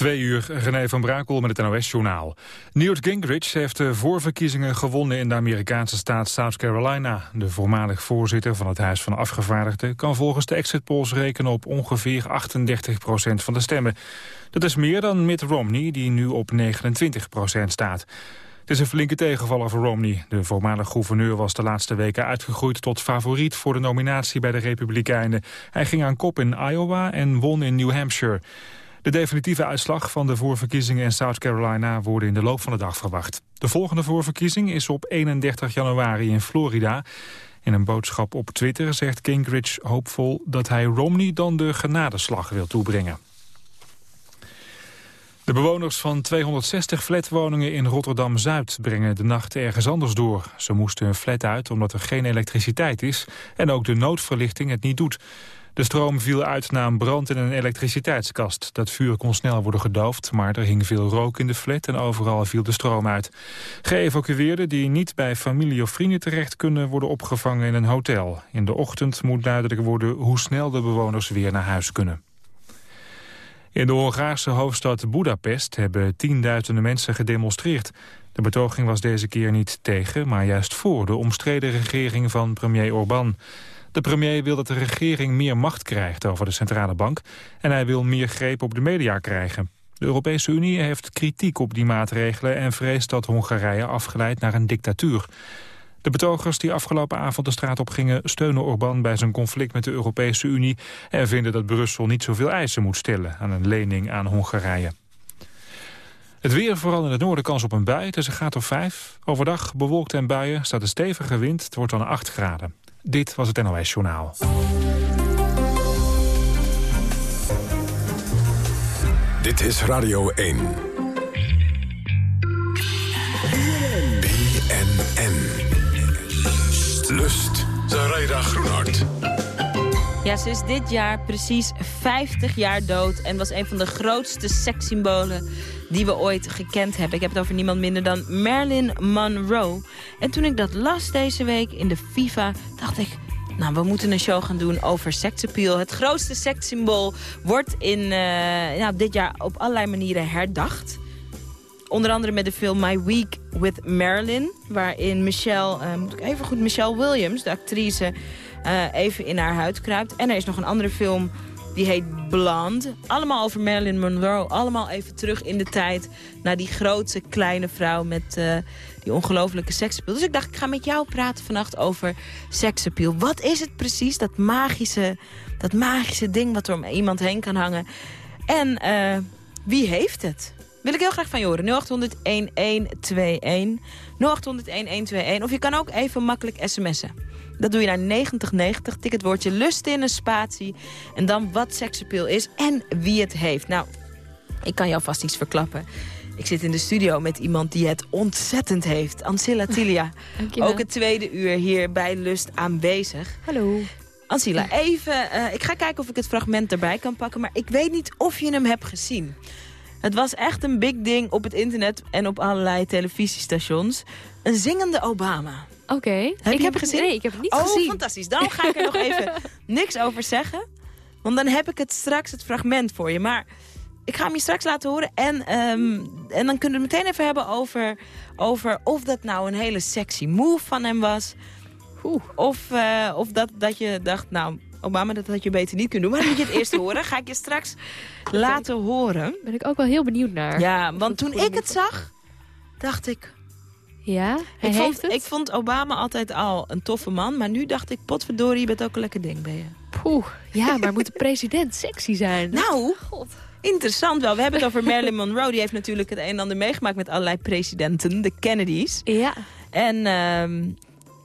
Twee uur, René van Brakel met het NOS-journaal. Newt Gingrich heeft de voorverkiezingen gewonnen in de Amerikaanse staat South Carolina. De voormalig voorzitter van het Huis van Afgevaardigden... kan volgens de exit polls rekenen op ongeveer 38 procent van de stemmen. Dat is meer dan Mitt Romney, die nu op 29 procent staat. Het is een flinke tegenvaller voor Romney. De voormalig gouverneur was de laatste weken uitgegroeid tot favoriet voor de nominatie bij de Republikeinen. Hij ging aan kop in Iowa en won in New Hampshire. De definitieve uitslag van de voorverkiezingen in South Carolina worden in de loop van de dag verwacht. De volgende voorverkiezing is op 31 januari in Florida. In een boodschap op Twitter zegt Gingrich hoopvol dat hij Romney dan de genadeslag wil toebrengen. De bewoners van 260 flatwoningen in Rotterdam-Zuid brengen de nacht ergens anders door. Ze moesten hun flat uit omdat er geen elektriciteit is en ook de noodverlichting het niet doet. De stroom viel uit na een brand in een elektriciteitskast. Dat vuur kon snel worden gedoofd, maar er hing veel rook in de flat en overal viel de stroom uit. Geëvacueerden die niet bij familie of vrienden terecht kunnen worden opgevangen in een hotel. In de ochtend moet duidelijk worden hoe snel de bewoners weer naar huis kunnen. In de Hongaarse hoofdstad Budapest hebben tienduizenden mensen gedemonstreerd. De betoging was deze keer niet tegen, maar juist voor de omstreden regering van premier Orbán. De premier wil dat de regering meer macht krijgt over de centrale bank... en hij wil meer greep op de media krijgen. De Europese Unie heeft kritiek op die maatregelen... en vreest dat Hongarije afgeleid naar een dictatuur. De betogers die afgelopen avond de straat op gingen... steunen Orbán bij zijn conflict met de Europese Unie... en vinden dat Brussel niet zoveel eisen moet stellen... aan een lening aan Hongarije. Het weer, vooral in het noorden, kans op een bui. Het is een graad of 5. Overdag bewolkt en buien, staat een stevige wind. Het wordt dan 8 graden. Dit was het NOS Journaal. Dit is Radio 1. BNN. Lust. Zaraida Groenhart. Ja, ze is dit jaar precies 50 jaar dood en was een van de grootste sekssymbolen die we ooit gekend hebben. Ik heb het over niemand minder dan Marilyn Monroe. En toen ik dat las deze week in de FIFA, dacht ik... Nou, we moeten een show gaan doen over seksappeal. Het grootste sekssymbool wordt in, uh, dit jaar op allerlei manieren herdacht. Onder andere met de film My Week with Marilyn. Waarin Michelle, uh, moet ik even goed, Michelle Williams, de actrice, uh, even in haar huid kruipt. En er is nog een andere film die heet Blonde. Allemaal over Marilyn Monroe. Allemaal even terug in de tijd. Naar die grote kleine vrouw met uh, die ongelofelijke seksappeal. Dus ik dacht, ik ga met jou praten vannacht over seksappeal. Wat is het precies, dat magische, dat magische ding wat er om iemand heen kan hangen? En uh, wie heeft het? Wil ik heel graag van je horen. 0800-1121. 0800-1121. Of je kan ook even makkelijk sms'en. Dat doe je naar 9090. Tik het woordje lust in, een spatie. En dan wat seksappeal is en wie het heeft. Nou, ik kan jou vast iets verklappen. Ik zit in de studio met iemand die het ontzettend heeft. Ancilla Tilia. Ook het tweede uur hier bij Lust aanwezig. Hallo. Ancilla, even... Uh, ik ga kijken of ik het fragment erbij kan pakken. Maar ik weet niet of je hem hebt gezien. Het was echt een big ding op het internet en op allerlei televisiestations. Een zingende Obama. Oké. Heb ik heb het gezien? Nee, ik heb het niet oh, gezien. Oh, fantastisch. Dan ga ik er nog even niks over zeggen. Want dan heb ik het straks het fragment voor je. Maar ik ga hem je straks laten horen. En, um, en dan kunnen we het meteen even hebben over, over of dat nou een hele sexy move van hem was. Oeh. Of, uh, of dat, dat je dacht, nou, Obama, dat had je beter niet kunnen doen. Maar dan moet je het eerst horen. Ga ik je straks laten horen. Ben ik ook wel heel benieuwd naar. Ja, want toen ik het zag, dacht ik... Ja, hij ik, heeft vond, het? ik vond Obama altijd al een toffe man. Maar nu dacht ik, potverdorie, je bent ook een lekker ding, ben je. Poeh, ja, maar moet de president sexy zijn? Nou, God. interessant wel. We hebben het over Marilyn Monroe. Die heeft natuurlijk het een en ander meegemaakt met allerlei presidenten. De Kennedys. Ja. En, um,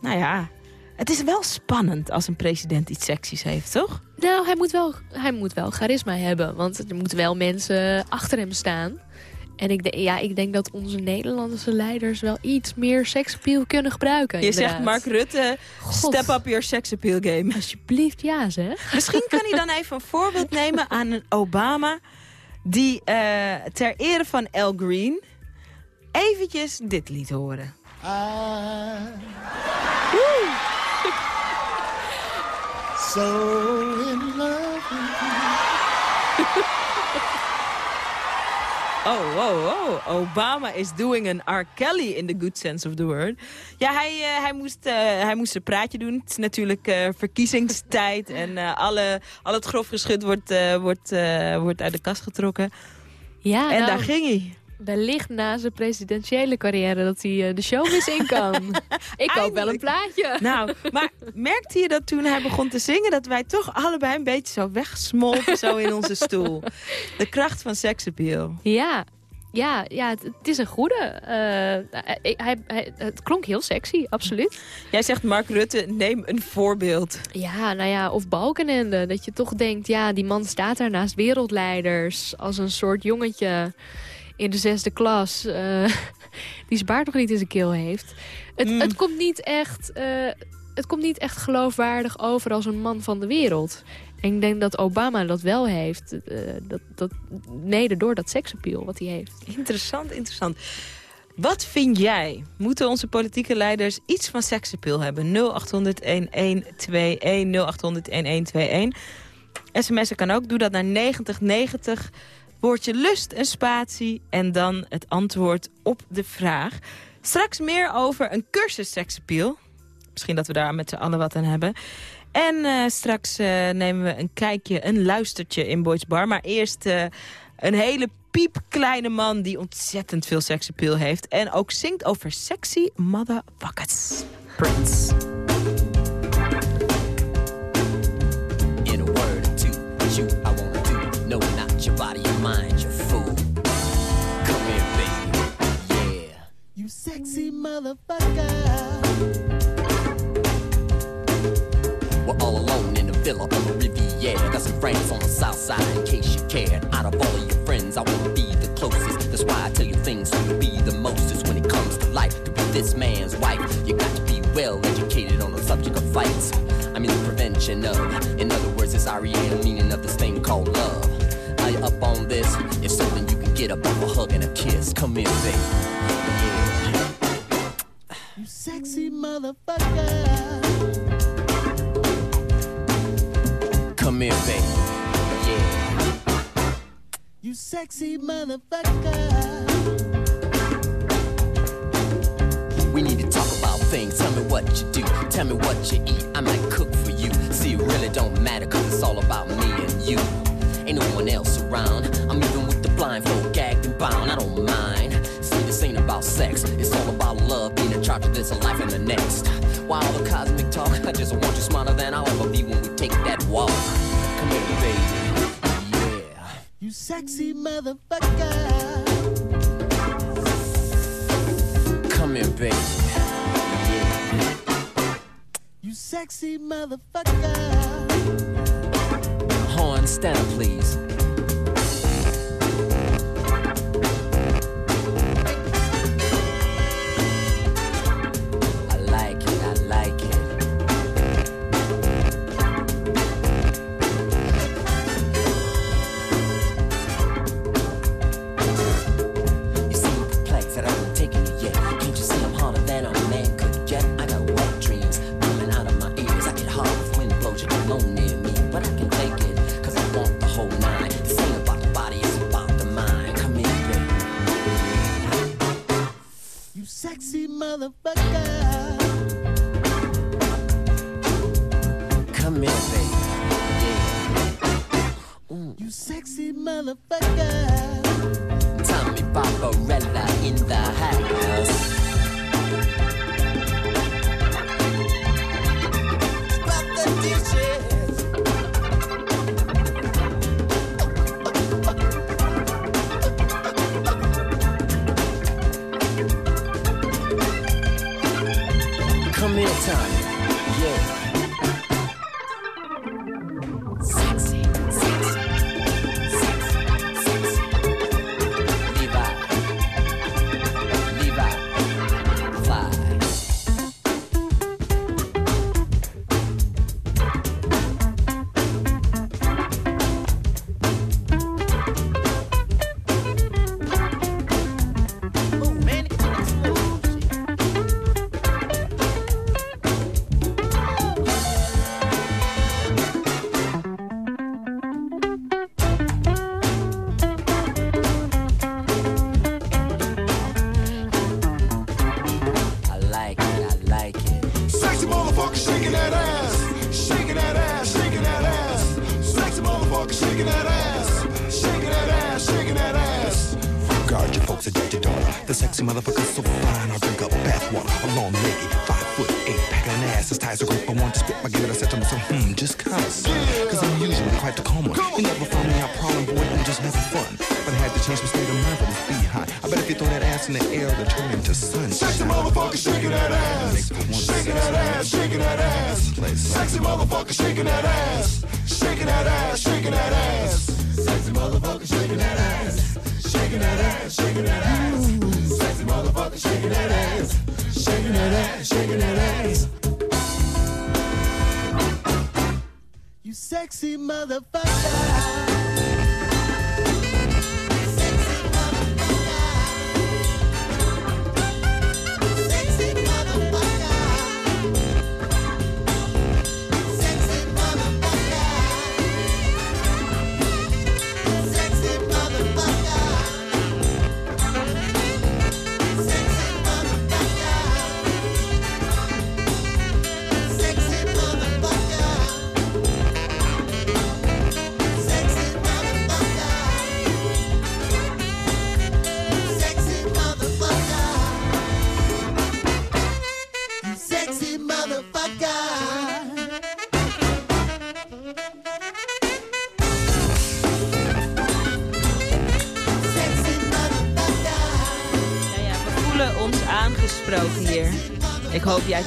nou ja, het is wel spannend als een president iets seksies heeft, toch? Nou, hij moet wel, hij moet wel charisma hebben. Want er moeten wel mensen achter hem staan. En ik, denk, ja, ik denk dat onze Nederlandse leiders wel iets meer seksappeal kunnen gebruiken. Je inderdaad. zegt Mark Rutte, God. step up your seksappeal game. Alsjeblieft, ja zeg. Misschien kan hij dan even een voorbeeld nemen aan een Obama... die uh, ter ere van Al Green eventjes dit liet horen. So in love with you. Oh, oh, oh. Obama is doing an R. Kelly in the good sense of the word. Ja, hij, uh, hij, moest, uh, hij moest een praatje doen. Het is natuurlijk uh, verkiezingstijd. en alle, al het grof geschut wordt, wordt, wordt uit de kast getrokken. Ja, en nou, daar ging hij. Wellicht na zijn presidentiële carrière dat hij de showbiz in kan. Ik hoop wel een plaatje. Nou, maar merkte je dat toen hij begon te zingen... dat wij toch allebei een beetje zo wegsmolten zo in onze stoel? De kracht van seksappeal. Ja, ja, ja het, het, is een goede. Uh, hij, hij, het klonk heel sexy, absoluut. Jij zegt Mark Rutte, neem een voorbeeld. Ja, nou ja, of Balkenende. Dat je toch denkt, ja, die man staat daar naast wereldleiders... als een soort jongetje in de zesde klas... Uh, die zijn baard nog niet in zijn keel heeft. Het, mm. het komt niet echt... Uh, het komt niet echt geloofwaardig over als een man van de wereld. En ik denk dat Obama dat wel heeft. Uh, dat, dat, mede door dat seksappeal wat hij heeft. Interessant, interessant. Wat vind jij? Moeten onze politieke leiders iets van seksappeal hebben? 0800-1121, 0800-1121. SMS'en kan ook. Doe dat naar 9090. Woordje lust en spatie. En dan het antwoord op de vraag. Straks meer over een cursus seksappeal. Misschien dat we daar met z'n allen wat aan hebben. En uh, straks uh, nemen we een kijkje, een luistertje in Boyd's Bar. Maar eerst uh, een hele piepkleine man die ontzettend veel seksappeal heeft. En ook zingt over sexy motherfuckers. Prince. In a word or two, you I wanna do. No, not your body, your mind, your fool. Come here, baby. Yeah. You sexy motherfucker. We're all alone in a villa on the Riviera. Got some friends on the south side in case you care. Out of all of your friends, I wanna be the closest. That's why I tell you things so you'll be the mostest when it comes to life. To be this man's wife, you got to be well educated on the subject of fights. I mean the prevention of. In other words, it's REA, meaning of this thing called love. You up on this? If so, then you can get up off a hug and a kiss. Come in, baby. Yeah. You sexy motherfucker. Come here, baby. Yeah. You sexy motherfucker. We need to talk about things. Tell me what you do. Tell me what you eat. I might cook for you. See, it really don't matter, cause it's all about me and you. Ain't no one else around. I'm even with the blindfold, gagged and bound. I don't mind. See, this ain't about sex. It's all about love, being in charge of this life and the next. While all the cosmic talk, I just want you smarter than I'll ever be when we take that walk. Come here, baby. Yeah. You sexy motherfucker. Come here, baby. Yeah. You sexy motherfucker stand, please. time. Yeah.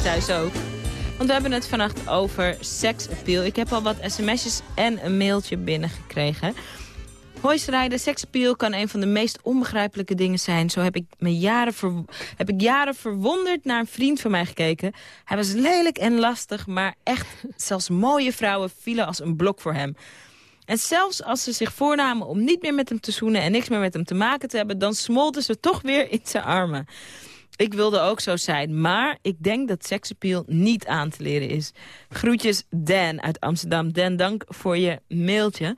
Thuis ook. Want we hebben het vannacht over seksappeal. Ik heb al wat sms'jes en een mailtje binnengekregen. Hoi Strijden, seksappeal kan een van de meest onbegrijpelijke dingen zijn. Zo heb ik, me jaren heb ik jaren verwonderd naar een vriend van mij gekeken. Hij was lelijk en lastig, maar echt zelfs mooie vrouwen vielen als een blok voor hem. En zelfs als ze zich voornamen om niet meer met hem te zoenen... en niks meer met hem te maken te hebben... dan smolten ze toch weer in zijn armen. Ik wilde ook zo zijn, maar ik denk dat seksappeal niet aan te leren is. Groetjes Dan uit Amsterdam. Dan, dank voor je mailtje.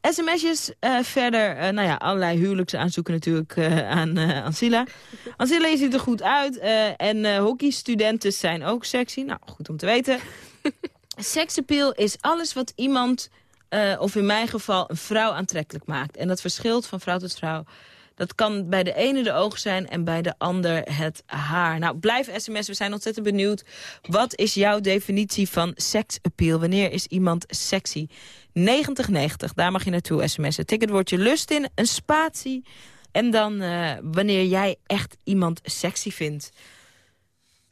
SMS'jes eh, verder, eh, nou ja, allerlei huwelijksaanzoeken natuurlijk eh, aan Ancilla. Ancilla, je ziet er goed uit. en hockeystudenten zijn ook sexy. Nou, goed om te weten. Seksappeal is alles wat iemand, of in mijn geval een vrouw aantrekkelijk maakt. En dat verschilt van vrouw tot vrouw. Dat kan bij de ene de ogen zijn en bij de ander het haar. Nou, blijf sms, we zijn ontzettend benieuwd. Wat is jouw definitie van seksappeal? Wanneer is iemand sexy? 9090, daar mag je naartoe sms'en. Tik het woordje lust in, een spatie... en dan eh, wanneer jij echt iemand sexy vindt.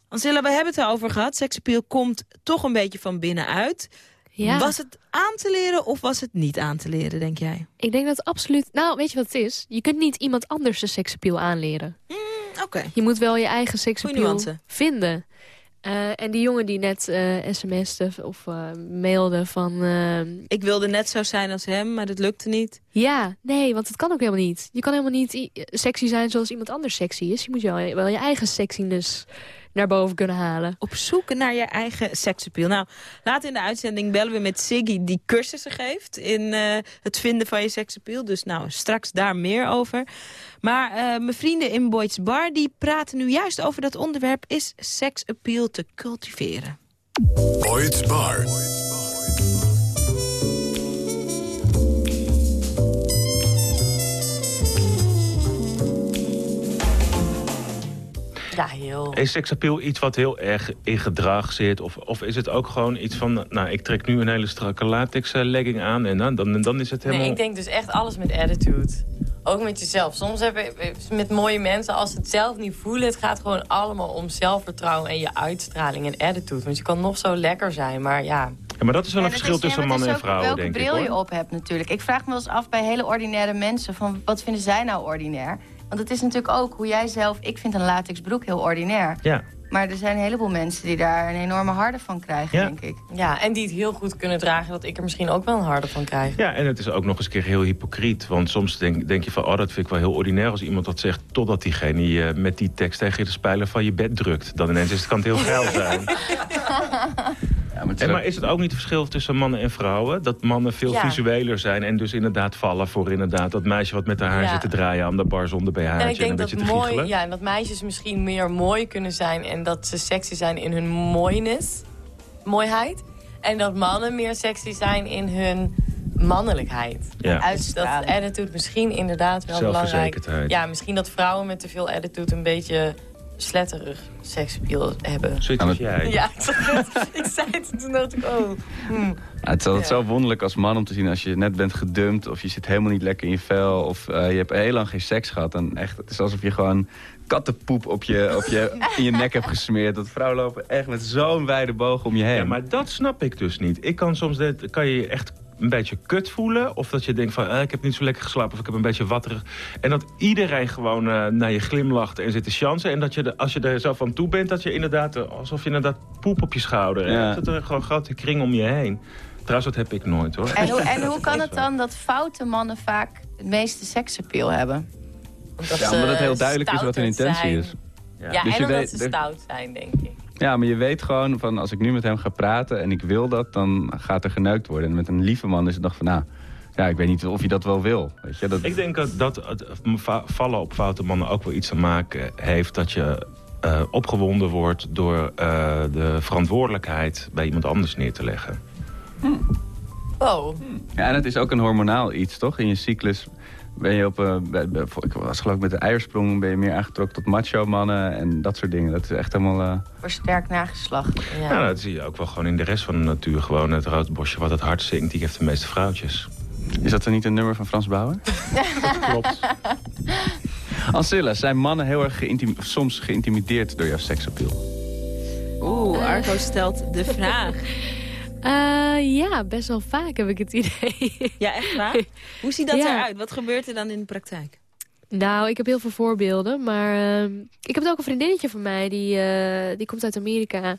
Ancilla, we hebben het erover gehad. Seksappeal komt toch een beetje van binnenuit. Ja. Was het aan te leren of was het niet aan te leren, denk jij? Ik denk dat absoluut... Nou, weet je wat het is? Je kunt niet iemand anders de seksappeal aanleren. Oké. Je moet wel je eigen seksappeal vinden. Eh, en die jongen die net eh sms'te of eh, mailde van... eh, Ik wilde net zo zijn als hem, maar dat lukte niet. ja, nee, want het kan ook helemaal niet. Je kan helemaal niet sexy zijn zoals iemand anders sexy is. Je moet wel, wel je eigen sexiness naar boven kunnen halen. Op zoek naar je eigen seksappeal. Nou, later in de uitzending bellen we met Siggy die cursussen geeft... in eh, het vinden van je seksappeal. Dus nou, straks daar meer over. Maar eh, mijn vrienden in Boyd's Bar... die praten nu juist over dat onderwerp... is seksappeal te cultiveren. Boyd's Bar. Ja, heel. Is seksappeal iets wat heel erg in gedrag zit? Of, of is het ook gewoon iets van... Nou, ik trek nu een hele strakke latex eh, legging aan... en dan, dan, dan is het helemaal... Nee, ik denk dus echt alles met attitude. Ook met jezelf. Soms heb je met mooie mensen, als ze het zelf niet voelen... het gaat gewoon allemaal om zelfvertrouwen en je uitstraling en attitude. Want je kan nog zo lekker zijn, maar ja... Ja, maar dat is wel een Ja, verschil is- ja, tussen het mannen en welke denk ik. bril je op hebt natuurlijk. Ik vraag me wel eens af bij hele ordinaire mensen... van wat vinden zij nou ordinair? Want het is natuurlijk ook hoe jij zelf... Ik vind een latex broek heel ordinair. Ja. Maar er zijn een heleboel mensen die daar een enorme harde van krijgen, Ja. denk ik. Ja, en die het heel goed kunnen dragen... dat ik er misschien ook wel een harde van krijg. ja, en het is ook nog eens een keer heel hypocriet. Want soms denk, denk je van, oh, dat vind ik wel heel ordinair als iemand dat zegt... totdat diegene je met die tekst tegen de spijlen van je bed drukt. Dan ineens is het, kan het heel geil zijn. En maar is het ook niet het verschil tussen mannen en vrouwen? Dat mannen veel Ja. visueler zijn en dus inderdaad vallen voor inderdaad dat meisje wat met haar haar Ja. zit te draaien aan de bar zonder BH'tje En en, ik denk een dat, mooi, ja, en dat meisjes misschien meer mooi kunnen zijn... en dat ze sexy zijn in hun mooiness, mooiheid. En dat mannen meer sexy zijn in hun mannelijkheid. Ja. Dus dat attitude misschien inderdaad wel belangrijk. Ja, misschien dat vrouwen met te veel attitude een beetje sletterig seksappeal hebben. Zoiets als jij. Ja, ik, zag het. ik zei het en toen dacht ik, oh. hm. Ja, het is altijd Ja. zo wonderlijk als man om te zien als je net bent gedumpt... of je zit helemaal niet lekker in je vel... of eh, je hebt heel lang geen seks gehad. En echt, het is alsof je gewoon kattenpoep op je, op je, in je nek hebt gesmeerd. Dat vrouwen lopen echt met zo'n wijde boog om je heen. Ja, maar dat snap ik dus niet. Ik kan soms dit, kan je echt een beetje kut voelen. Of dat je denkt van, eh, ik heb niet zo lekker geslapen. Of ik heb een beetje watterig. En dat iedereen gewoon eh, naar je glimlacht en zit te chansen. En dat je, de, als je er zo van toe bent, dat je inderdaad... eh, alsof je inderdaad poep op je schouder Ja. hebt. Dat er gewoon een grote kring om je heen. Trouwens, dat heb ik nooit hoor. En hoe, en hoe kan het dan dat foute mannen vaak het meeste seksappeal hebben? Omdat Ja, omdat het heel duidelijk is wat hun intentie zijn. is. Ja, Dus en omdat weet- ze de- stout zijn, denk ik. Ja, maar je weet gewoon van als ik nu met hem ga praten en ik wil dat, dan gaat er geneukt worden. En met een lieve man is het nog van, nou, ja, ik weet niet of je dat wel wil. Weet je, dat... Ik denk dat, dat het va- vallen op foute mannen ook wel iets te maken heeft... dat je eh, opgewonden wordt door eh, de verantwoordelijkheid bij iemand anders neer te leggen. Oh, Ja, en het is ook een hormonaal iets, toch? In je cyclus ben je op... eh, bij- bij- ik was geloof ik met de eiersprong ben je meer aangetrokken tot macho mannen en dat soort dingen. Dat is echt helemaal... eh, Versterkt nageslacht. ja. Ja, dat zie je ook wel gewoon in de rest van de natuur. Gewoon het roodbosje wat het hard zingt, die heeft de meeste vrouwtjes. Is dat dan niet een nummer van Frans Bauer? Klopt. Ancilla, zijn mannen heel erg geïntim- soms geïntimideerd door jouw seksappeal? Oeh, Arco stelt de vraag. Eh, ja, best wel vaak heb ik het idee. Ja, echt waar? Hoe ziet dat Ja. eruit? Wat gebeurt er dan in de praktijk? Nou, ik heb heel veel voorbeelden. Maar ehm, ik heb ook een vriendinnetje van mij. Die, eh, die komt uit Amerika.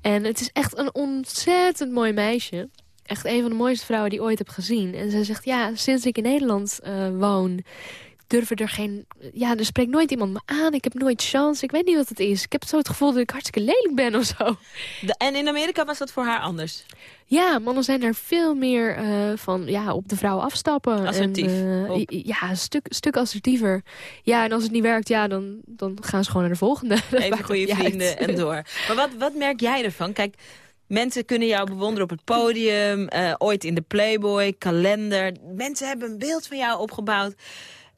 En het is echt een ontzettend mooi meisje. Echt een van de mooiste vrouwen die ik ooit heb gezien. En ze zegt, ja, sinds ik in Nederland eh, woon... durven er geen... Ja, er spreekt nooit iemand me aan. Ik heb nooit chance. Ik weet niet wat het is. Ik heb zo het gevoel dat ik hartstikke lelijk ben of zo. De- en in Amerika was dat voor haar anders? Ja, mannen zijn er veel meer eh, van ja, op de vrouw afstappen. Assertief, En, eh, ja, een stuk, stuk assertiever. Ja, en als het niet werkt, ja, dan, dan gaan ze gewoon naar de volgende. Even goede vrienden uit. en door. Maar wat, wat merk jij ervan? Kijk, mensen kunnen jou bewonderen op het podium. eh, ooit in de Playboy, kalender. Mensen hebben een beeld van jou opgebouwd.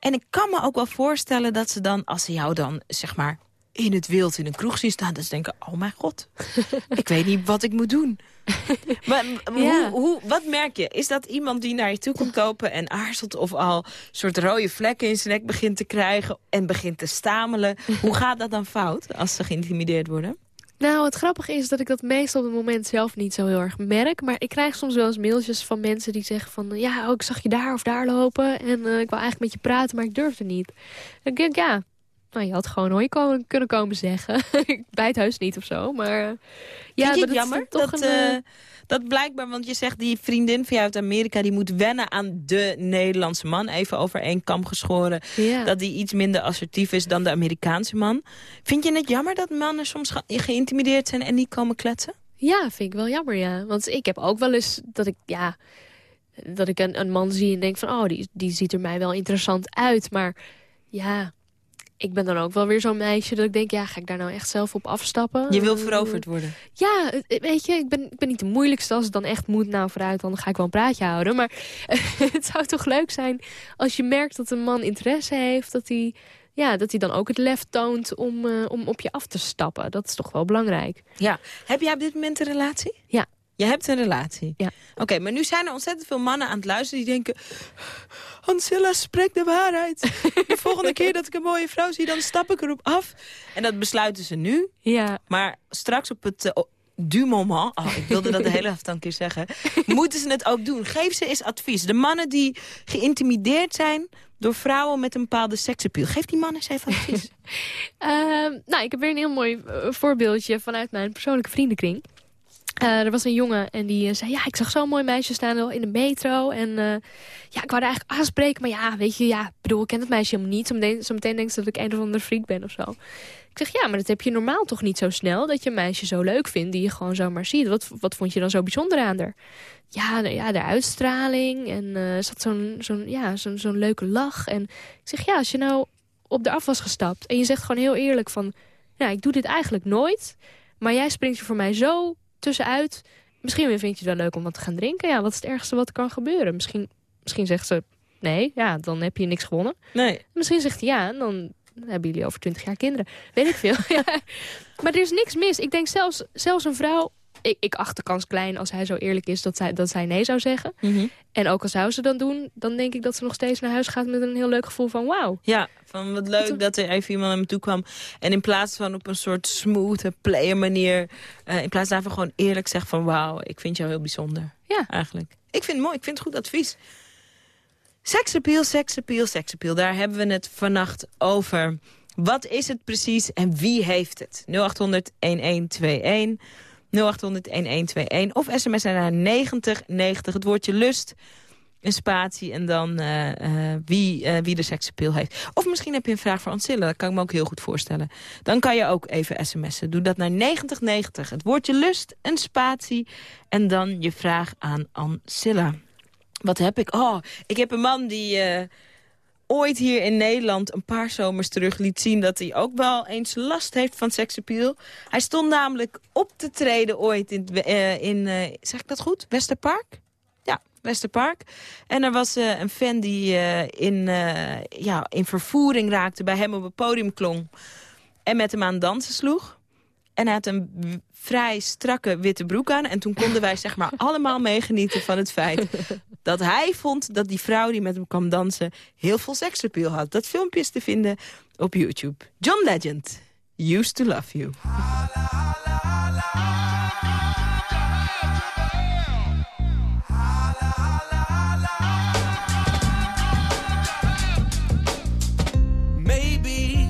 En ik kan me ook wel voorstellen dat ze dan, als ze jou dan, zeg maar... in het wild in een kroeg zien staan, dat ze denken... oh mijn god, ik weet niet wat ik moet doen. Maar Ja. hoe, hoe, wat merk je? Is dat iemand die naar je toe komt kopen en aarzelt... of al soort rode vlekken in zijn nek begint te krijgen... en begint te stamelen? Hoe gaat dat dan fout als ze geïntimideerd worden? Nou, het grappige is dat ik dat meestal op het moment zelf niet zo heel erg merk. Maar ik krijg soms wel eens mailtjes van mensen die zeggen van... ja, oh, ik zag je daar of daar lopen en eh, ik wil eigenlijk met je praten, maar ik durfde niet. Dan denk ik, ja, nou, je had gewoon hooi kunnen komen zeggen. ik bijt heus niet of zo, maar... eh, ja, Vind je maar het jammer is toch dat, een, eh, eh, dat blijkbaar... want je zegt die vriendin van jou uit Amerika... die moet wennen aan de Nederlandse man. Even over één kam geschoren. Dat die iets minder assertief is dan de Amerikaanse man. Vind je het jammer dat mannen soms ge- geïntimideerd zijn... en niet komen kletsen? Ja, vind ik wel jammer, ja. Want ik heb ook wel eens dat ik, ja, dat ik een, een man zie en denk van, oh, die, die ziet er mij wel interessant uit. Maar ja, ik ben dan ook wel weer zo'n meisje dat ik denk, ja, ga ik daar nou echt zelf op afstappen? Je wil veroverd worden. Ja, weet je, ik ben, ik ben niet de moeilijkste. Als het dan echt moet, nou vooruit, dan ga ik wel een praatje houden. Maar het zou toch leuk zijn als je merkt dat een man interesse heeft, dat hij... Ja, dat hij dan ook het lef toont om, eh, om op je af te stappen. Dat is toch wel belangrijk. Ja. Heb jij op dit moment een relatie? Ja. Je hebt een relatie? Ja. Oké, maar nu zijn er ontzettend veel mannen aan het luisteren die denken... Ancilla, spreek de waarheid. De volgende keer dat ik een mooie vrouw zie, dan stap ik erop af. En dat besluiten ze nu. Ja, Maar straks op het... eh, du moment, oh, ik wilde dat de hele avond een keer zeggen... moeten ze het ook doen. Geef ze eens advies. De mannen die geïntimideerd zijn door vrouwen met een bepaalde seksappeal. Geef die mannen eens even advies. Ehm, nou, ik heb weer een heel mooi eh, voorbeeldje vanuit mijn persoonlijke vriendenkring. Eh, er was een jongen en die eh, zei... ja, ik zag zo'n mooi meisje staan in de metro. En eh, ja, ik wou haar eigenlijk aanspreken. Maar ja, weet je, ja, ik bedoel, ik ken het meisje helemaal niet. Zometeen, zometeen denkt ze dat ik een of andere freak ben of zo. Ik zeg, ja, maar dat heb je normaal toch niet zo snel... dat je een meisje zo leuk vindt die je gewoon zomaar ziet. Wat, wat vond je dan zo bijzonder aan haar? Ja, nou ja de uitstraling en ze had zo'n ja, zo'n zo'n leuke lach. En ik zeg, ja, als je nou op de af was gestapt... en je zegt gewoon heel eerlijk van... ja, ik doe dit eigenlijk nooit... maar jij springt er voor mij zo tussenuit... Misschien vind je het wel leuk om wat te gaan drinken. Ja, wat is het ergste wat kan gebeuren? Misschien, misschien zegt ze nee, ja, dan heb je niks gewonnen. Nee. Misschien zegt hij ja, en dan hebben jullie over twintig jaar kinderen. Weet ik veel. Ja. Maar er is niks mis. Ik denk zelfs, zelfs een vrouw... Ik, ik acht de kans klein als hij zo eerlijk is dat zij, dat zij nee zou zeggen. Mhm. En ook al zou ze dat doen, dan denk ik dat ze nog steeds naar huis gaat met een heel leuk gevoel van wauw. Ja, van wat leuk dat er even iemand naar me toe kwam. En in plaats van op een soort smooth player manier... eh, in plaats daarvan gewoon eerlijk zegt van... wauw, ik vind jou heel bijzonder. Ja. Eigenlijk. Ik vind het mooi, ik vind het goed advies. Seksappeal, seksappeal, seksappeal. Daar hebben we het vannacht over. Wat is het precies en wie heeft het? 0800-1121, 0800-1121 of sms naar 9090, het woordje lust, een spatie en dan eh, eh, wie, eh, wie de seksappeal heeft. Of misschien heb je een vraag voor Ancilla, dat kan ik me ook heel goed voorstellen. Dan kan je ook even sms'en. Doe dat naar 9090, het woordje lust, een spatie en dan je vraag aan Ancilla. Wat heb ik? Oh, ik heb een man die ooit hier in Nederland een paar zomers terug liet zien... dat hij ook wel eens last heeft van seksappeal. Hij stond namelijk op te treden ooit in, eh, in eh, zeg ik dat goed, Westerpark? Ja, Westerpark. En er was eh, een fan die in, ja, in vervoering raakte, bij hem op het podium klom... en met hem aan dansen sloeg. En hij had een vrij strakke witte broek aan. En toen konden wij zeg maar allemaal meegenieten van het feit... dat hij vond dat die vrouw die met hem kwam dansen... heel veel seksappeal had. Dat filmpje is te vinden op YouTube. John Legend, Used to Love You. Maybe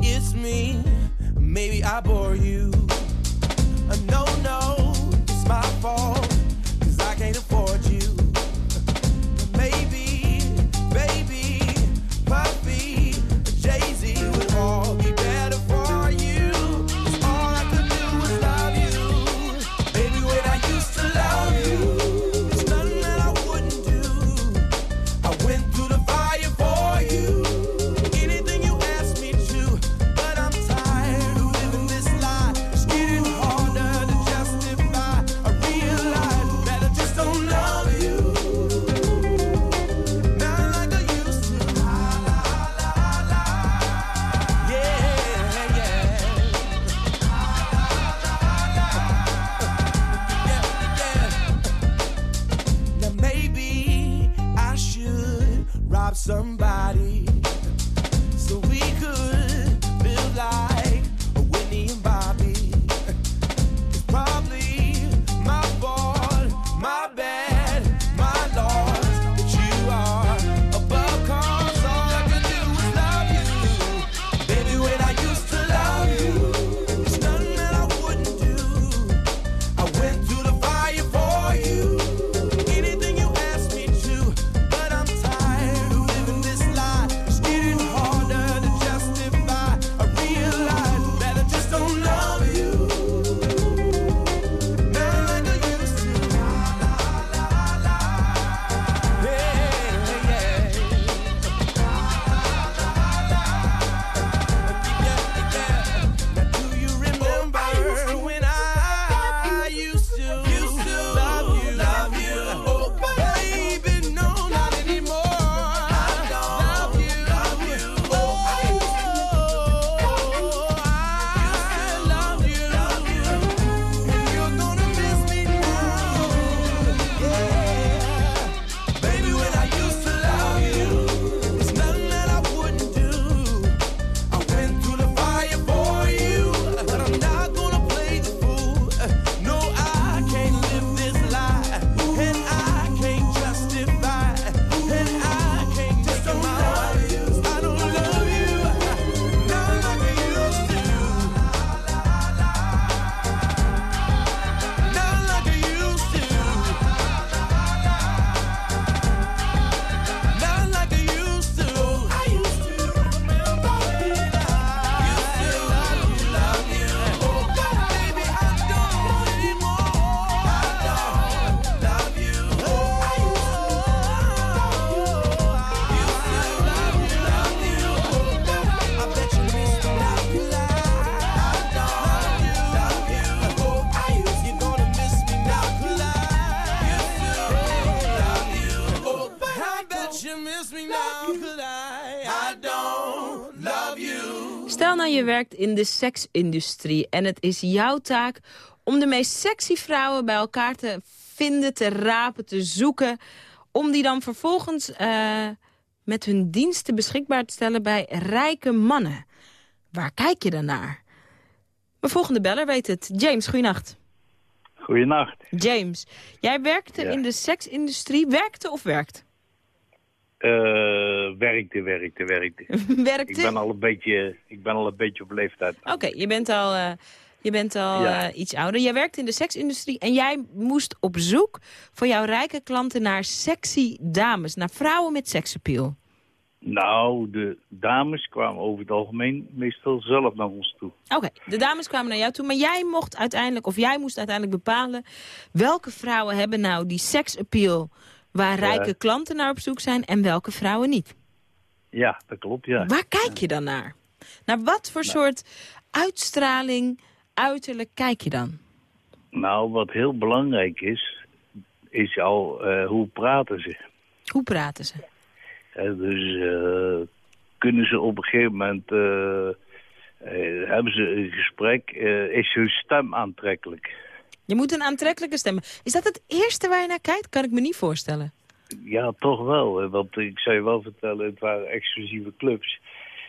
it's me. Maybe I bore you. Werkt in de seksindustrie. En het is jouw taak om de meest sexy vrouwen bij elkaar te vinden, te rapen, te zoeken. Om die dan vervolgens eh, met hun diensten beschikbaar te stellen bij rijke mannen. Waar kijk je dan naar? Mijn volgende beller weet het. James, goeienacht. Goedenacht. James, jij werkte Ja. in de seksindustrie. Werkte of werkt? Eh, werkte, werkte, werkte. Werkte? Ik ben al een beetje, ik ben al een beetje op leeftijd. Oké, je bent al, eh, je bent al Ja. eh, iets ouder. Jij werkt in de seksindustrie en jij moest op zoek voor jouw rijke klanten naar sexy dames. Naar vrouwen met seksappeal. Nou, de dames kwamen over het algemeen meestal zelf naar ons toe. Oké, de dames kwamen naar jou toe, maar jij mocht uiteindelijk, of jij moest uiteindelijk bepalen welke vrouwen hebben nou die seksappeal waar rijke klanten naar op zoek zijn en welke vrouwen niet. Ja, dat klopt, ja. Waar kijk je dan naar? Naar wat voor soort uitstraling, uiterlijk kijk je dan? Nou, wat heel belangrijk is, is al eh, hoe praten ze. Hoe praten ze? Dus eh, kunnen ze op een gegeven moment, eh, hebben ze een gesprek, is hun stem aantrekkelijk. Je moet een aantrekkelijke stem. Is dat het eerste waar je naar kijkt? Kan ik me niet voorstellen. Ja, toch wel. Want ik zou je wel vertellen, het waren exclusieve clubs.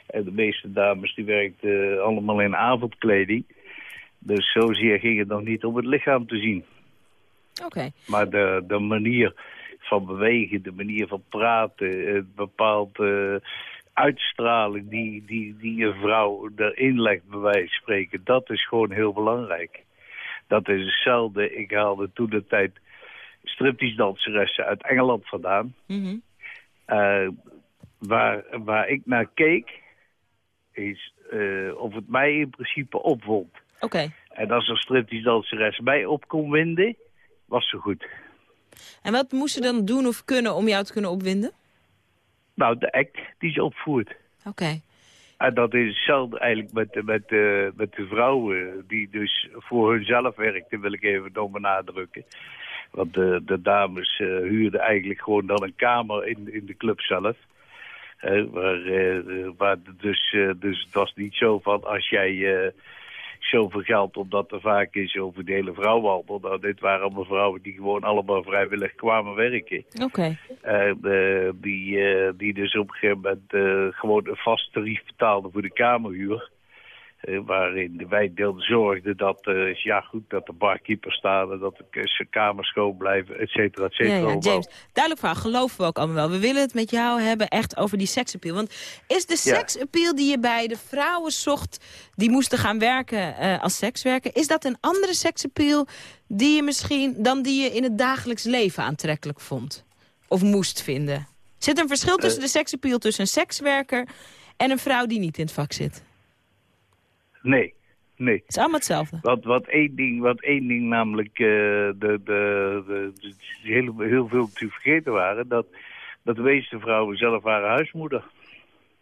En de meeste dames die werkten allemaal in avondkleding. Dus zozeer ging het nog niet om het lichaam te zien. Oké. Maar de, de manier van bewegen, de manier van praten, het bepaald eh, uitstraling die, die, die een vrouw erin legt, bij wijze van spreken, dat is gewoon heel belangrijk. Dat is hetzelfde. Ik haalde toen de tijd striptease danseressen uit Engeland vandaan. Mhm. Eh, waar, waar ik naar keek, is eh, of het mij in principe opwond. Oké. En als een striptease danseres mij op kon winden, was ze goed. En wat moest ze dan doen of kunnen om jou te kunnen opwinden? Nou, de act die ze opvoert. Oké. En dat is hetzelfde eigenlijk met, met, de met de vrouwen die dus voor hunzelf werkten, wil ik even nog benadrukken. Want de, de dames eh, huurden eigenlijk gewoon dan een kamer in, in de club zelf. Hè, waar, eh, dus, eh, dus het was niet zo van als jij eh, zoveel geld, omdat er vaak is over de hele vrouwenhandel. Nou, dit waren allemaal vrouwen die gewoon allemaal vrijwillig kwamen werken. Oké. En, eh, die, eh, die dus op een gegeven moment eh, gewoon een vast tarief betaalden voor de kamerhuur. Eh, waarin wij deelden zorgden dat, eh, ja, goed, dat de barkeeper staan en dat de kamers schoon blijven, et cetera, et cetera. ja. James. Duidelijk verhaal. Geloven we ook allemaal wel. We willen het met jou hebben echt over die seksappeal. Want is de Ja. seksappeal die je bij de vrouwen zocht... die moesten gaan werken eh, als sekswerker... is dat een andere seksappeal die je misschien... dan die je in het dagelijks leven aantrekkelijk vond? Of moest vinden? Zit er een verschil tussen de seksappeal tussen een sekswerker... en een vrouw die niet in het vak zit? Nee, nee. Het is allemaal hetzelfde. Wat, wat, één ding, wat één ding namelijk eh, de, de, de, de- heel, heel veel te vergeten waren... dat, dat de meeste vrouwen zelf waren huismoeder.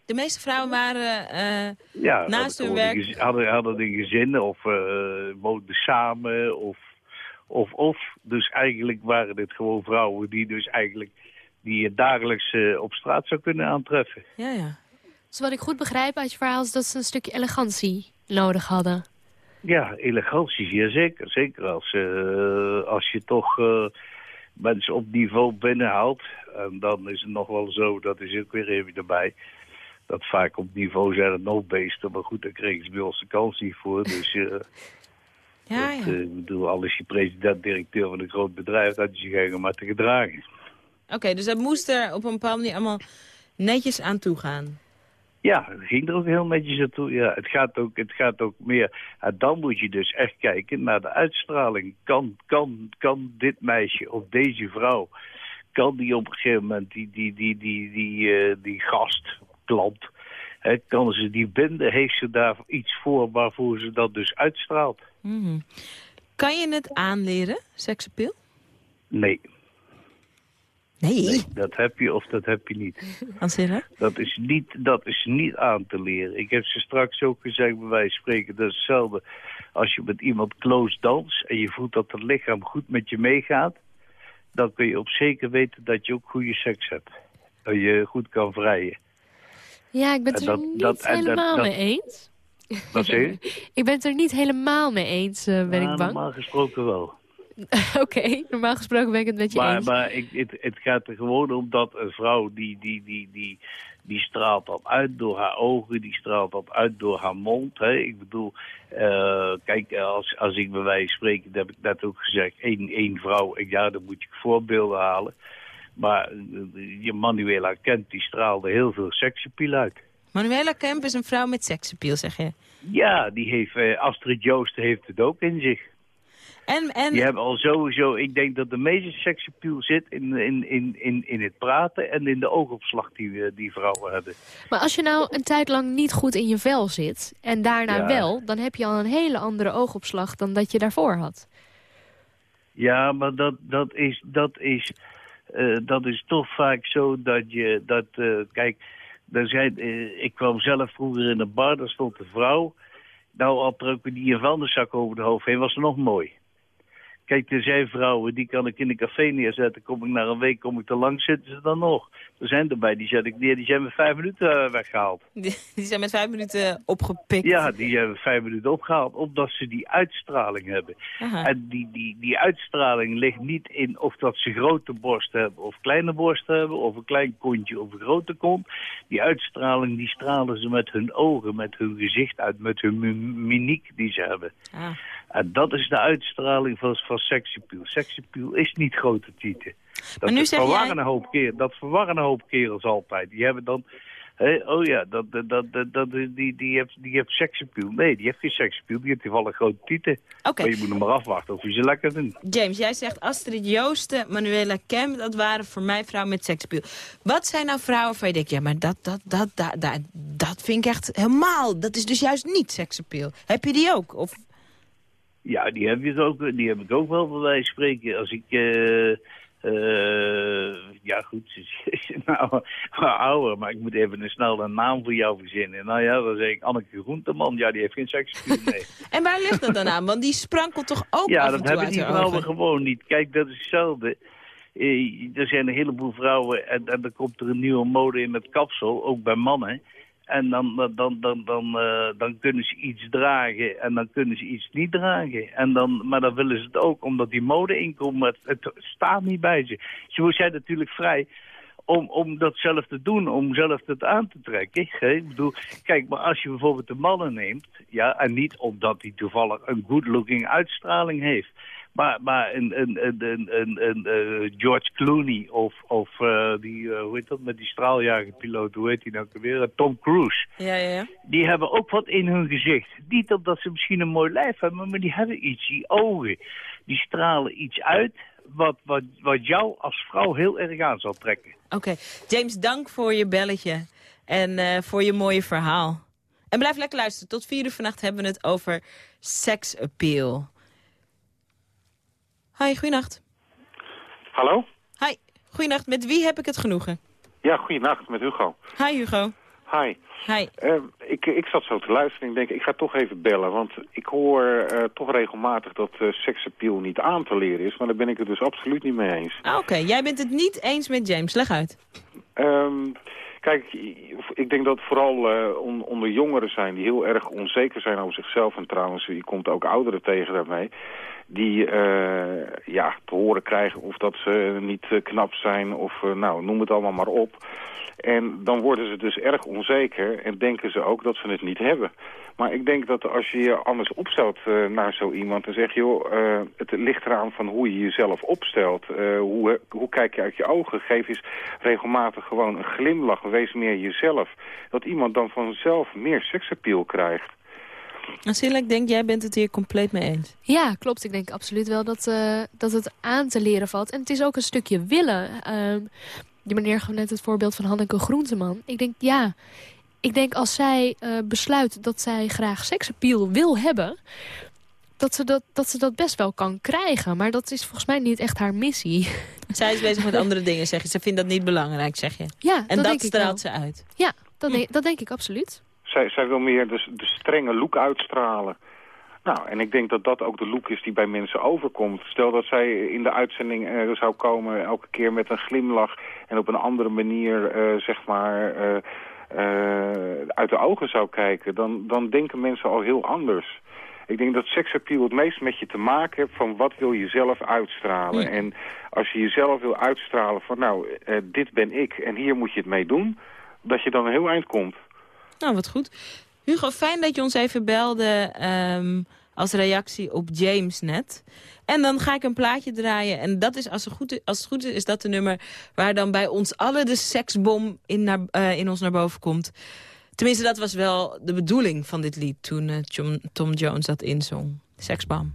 De meeste vrouwen waren eh, Ja, naast hun werk... hadden, hadden een gezin of eh, woonden samen of, of of. Dus eigenlijk waren dit gewoon vrouwen die dus eigenlijk die je dagelijks op straat zou kunnen aantreffen. Ja, ja. Dus wat ik goed begrijp uit je verhaal is dat ze een stukje elegantie nodig hadden. Ja, elegantie, ja zeker. Zeker als, eh, als je toch eh, mensen op niveau binnenhaalt. En dan is het nog wel zo, dat is ook weer even erbij. Dat vaak op niveau zijn het nog beesten. Maar goed, daar kregen ze bij ons de kans niet voor. Dus eh, Ja, dat, ja. ik bedoel, al is je president-directeur van een groot bedrijf, dat is je geen maar te gedragen. Oké, dus dat moest er op een bepaalde manier allemaal netjes aan toe gaan. Ja, het ging er ook heel netjes naartoe. Ja, het gaat ook, het gaat ook meer. En dan moet je dus echt kijken naar de uitstraling. Kan, kan, kan dit meisje of deze vrouw, kan die op een gegeven moment die, die, die, die, die, eh, die gast, klant, hè, kan ze die binden? Heeft ze daar iets voor waarvoor ze dat dus uitstraalt? Mhm. Kan je het aanleren, seksappeal? Nee. Nee. Dat heb je of dat heb je niet. Ansela? Dat is niet, dat is niet aan te leren. Ik heb ze straks ook gezegd, bij wijze van spreken, dat is hetzelfde. Als je met iemand close dans en je voelt dat het lichaam goed met je meegaat, dan kun je op zeker weten dat je ook goede seks hebt. Dat je goed kan vrijen. Ja, ik ben het En er dat- niet dat- en helemaal dat- mee eens. Wat zeg je? Ik ben het er niet helemaal mee eens, eh, ben Ja, ik bang. normaal gesproken wel. Oké, normaal gesproken ben ik het met je Maar, eens. maar ik, het, het gaat er gewoon om dat een vrouw die, die, die, die, die straalt dat uit door haar ogen, die straalt dat uit door haar mond. Hè. Ik bedoel, eh, kijk, als, als ik bij wijze van spreken, dat heb ik net ook gezegd, één, één vrouw, ik- ja, dan moet je voorbeelden halen. Maar eh, je Manuela Kent, die straalde heel veel seksappeal uit. Manuela Kemp is een vrouw met seksappeal, zeg je. Ja, die heeft, eh, Astrid Joost heeft het ook in zich. En, en Die hebben al sowieso, ik denk dat de meeste seksappeal zit in, in, in, in, in het praten en in de oogopslag die, die vrouwen hebben. Maar als je nou een tijd lang niet goed in je vel zit... en daarna Ja. wel, dan heb je al een hele andere oogopslag... dan dat je daarvoor had. Ja, maar dat, dat, is, dat, is, eh, dat is toch vaak zo dat je, dat, eh, kijk, er zijn, eh, ik kwam zelf vroeger in een bar, daar stond een vrouw. Nou, al trok die een vuilniszak over de hoofd heen, was ze nog mooi. Kijk, er zijn vrouwen, die kan ik in een café neerzetten. Kom ik na een week, kom ik er langs, zitten ze dan nog. Er zijn erbij, die zet ik neer, die zijn met vijf minuten eh, weggehaald. die, die zijn met vijf minuten opgepikt. Ja, die hebben vijf minuten opgehaald, omdat ze die uitstraling hebben. Aha. En die, die, die uitstraling ligt niet in of dat ze grote borsten hebben of kleine borsten hebben, of een klein kontje of een grote kont. Die uitstraling, die stralen ze met hun ogen, met hun gezicht uit, met hun mi- mimiek die ze hebben. Ah. En dat is de uitstraling van, van seksappeal. Seksappeal is niet grote tieten. Dat Maar nu zeg verwarren jij- een hoop keer, dat verwarren een hoop kerels altijd. Die hebben dan, oh ja, dat, dat, dat, die, die, heeft, die heeft seksappeal. Nee, die heeft geen seksappeal, die heeft toevallig grote tieten. Maar je moet hem maar afwachten of je ze lekker vindt. James, jij zegt Astrid Joosten, Manuela Kemp, dat waren voor mij vrouwen met seksappeal. Wat zijn nou vrouwen waarvan je denkt, ja, maar dat, dat, dat, dat, dat, dat vind ik echt helemaal, dat is dus juist niet seksappeal. Heb je die ook? Of, Ja, die heb, je ook, die heb ik ook wel bij wijze van spreken. Als ik, eh, eh, ja goed, nou ouder, maar ik moet even een snel een naam voor jou verzinnen. Nou ja, dan zeg ik Anneke Groenteman, ja die heeft geen seksappeal, nee. en waar ligt dat dan aan? Want die sprankelt toch ook Ja, dat hebben die vrouwen gewoon niet. Kijk, dat is hetzelfde. Eh, er zijn een heleboel vrouwen en, en er komt er een nieuwe mode in met kapsel, ook bij mannen. En dan, dan, dan, dan, eh, dan kunnen ze iets dragen en dan kunnen ze iets niet dragen. En dan, maar dan willen ze het ook, omdat die mode inkomt, het, staat niet bij ze. Ze zijn natuurlijk vrij om, om dat zelf te doen, om zelf het aan te trekken. Ik bedoel, kijk, maar als je bijvoorbeeld de mannen neemt, ja, en niet omdat hij toevallig een good-looking uitstraling heeft, maar, maar een, een, een, een, een, een, eh, George Clooney of, of eh, die, eh, hoe heet dat, met die straaljagerpiloot, hoe heet die nou weer, Tom Cruise. Ja, ja, ja. Die hebben ook wat in hun gezicht. Niet omdat ze misschien een mooi lijf hebben, maar die hebben iets, die ogen. Die stralen iets uit wat, wat, wat jou als vrouw heel erg aan zal trekken. Oké, James, dank voor je belletje en voor je mooie verhaal. En blijf lekker luisteren. Tot vier uur vannacht hebben we het over seksappeal. Hi, goeienacht. Hallo? Hi, goeienacht. Met wie heb ik het genoegen? Ja, goeienacht, met Hugo. Hi, Hugo. Hi. Hi. Eh, ik, ik zat zo te luisteren en ik denk, ik ga toch even bellen. Want ik hoor eh, toch regelmatig dat uh, seksappeal niet aan te leren is. Maar daar ben ik het dus absoluut niet mee eens. Ah, Oké, jij bent het niet eens met James. Leg uit. Um, kijk, ik denk dat vooral on, onder jongeren zijn die heel erg onzeker zijn over zichzelf. En trouwens, je komt ook ouderen tegen daarmee. Die uh, ja, te horen krijgen of dat ze niet uh, knap zijn of nou, noem het allemaal maar op. En dan worden ze dus erg onzeker en denken ze ook dat ze het niet hebben. Maar ik denk dat als je je anders opstelt naar zo iemand... en zeg joh, het ligt eraan van hoe je jezelf opstelt. Hoe, hoe kijk je uit je ogen? Geef eens regelmatig gewoon een glimlach. Wees meer jezelf. Dat iemand dan vanzelf meer seksappeal krijgt. Silla, ik denk, jij bent het hier compleet mee eens. Ja, klopt. Ik denk absoluut wel dat, uh, dat het aan te leren valt. En het is ook een stukje willen. Uh, die meneer gaf net het voorbeeld van Hanneke Groenteman. Ik denk, ja, ik denk als zij uh, besluit dat zij graag seksappeal wil hebben... Dat ze dat, dat ze dat best wel kan krijgen. Maar dat is volgens mij niet echt haar missie. Zij is bezig met andere dingen, zeg je. Ze vindt dat niet belangrijk, zeg je. Ja, en dat, dat denk straalt ze uit. Ja, dat, denk, dat denk ik absoluut. Zij, zij wil meer de, de strenge look uitstralen. Nou, en ik denk dat dat ook de look is die bij mensen overkomt. Stel dat zij in de uitzending uh, zou komen elke keer met een glimlach... en op een andere manier, uh, zeg maar, uh, uit de ogen zou kijken, dan, dan denken mensen al heel anders. Ik denk dat seksappeal het meest met je te maken heeft van wat wil je zelf uitstralen. Ja. En als je jezelf wil uitstralen van nou, eh, dit ben ik en hier moet je het mee doen, dat je dan een heel eind komt. Nou, wat goed. Hugo, fijn dat je ons even belde ehm, als reactie op James net. En dan ga ik een plaatje draaien. En dat is, als het goed is, als het goed is, dat de nummer... waar dan bij ons allen de seksbom in, naar, eh, in ons naar boven komt. Tenminste, dat was wel de bedoeling van dit lied... toen eh, Tom Jones dat inzong. Seksbom.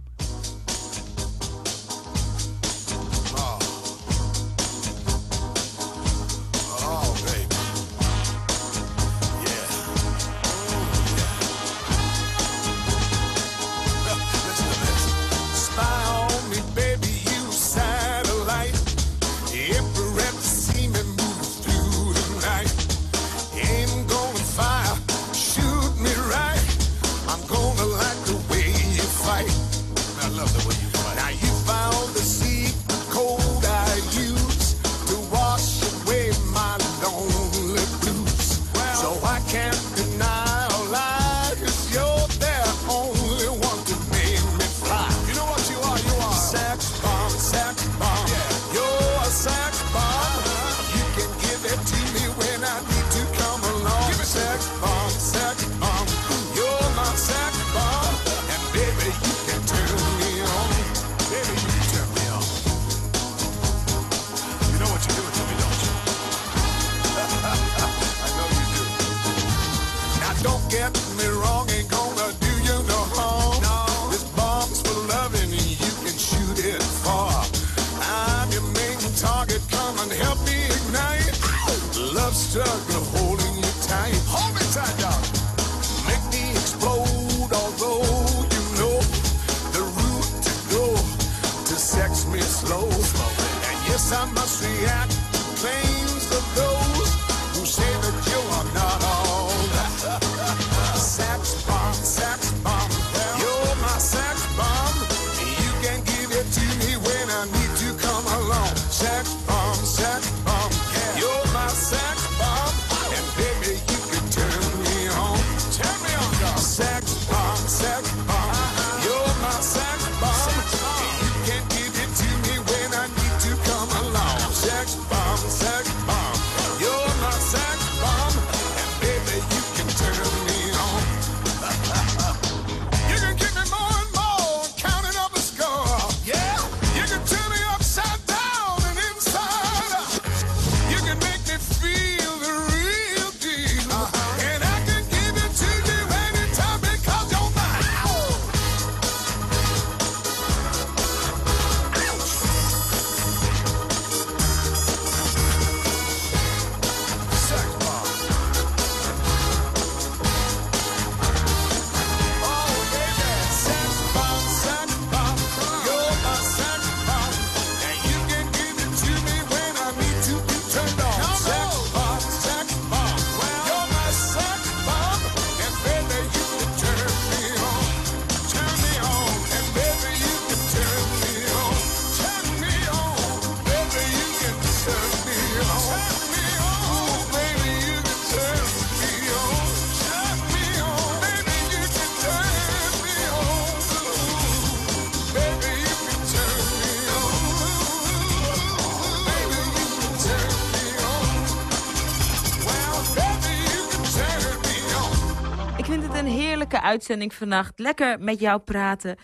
Uitzending vannacht. Lekker met jou praten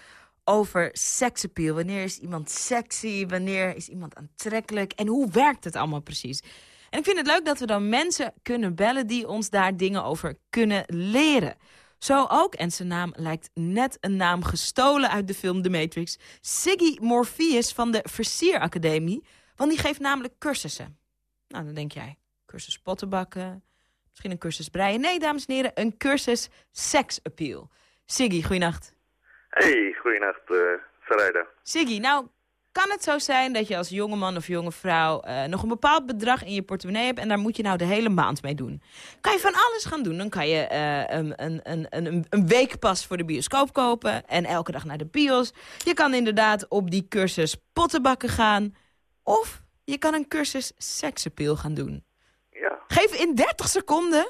over seksappeal. Wanneer is iemand sexy? Wanneer is iemand aantrekkelijk? En hoe werkt het allemaal precies? En ik vind het leuk dat we dan mensen kunnen bellen... die ons daar dingen over kunnen leren. Zo ook, en zijn naam lijkt net een naam gestolen uit de film The Matrix... Siggy Morpheus van de Versieracademie. Want die geeft namelijk cursussen. Nou, dan denk jij, cursus pottenbakken... Misschien een cursus breien. Nee, dames en heren, een cursus seksappeal. Siggy, goeienacht. Hey, goeienacht, uh, Sarayda. Siggy, nou, kan het zo zijn dat je als jonge man of jonge vrouw... eh, nog een bepaald bedrag in je portemonnee hebt... en daar moet je nou de hele maand mee doen? Kan je van alles gaan doen. Dan kan je eh, een, een, een, een, een weekpas voor de bioscoop kopen... en elke dag naar de bios. Je kan inderdaad op die cursus pottenbakken gaan. Of je kan een cursus seksappeal gaan doen. Ja. Geef in 30 seconden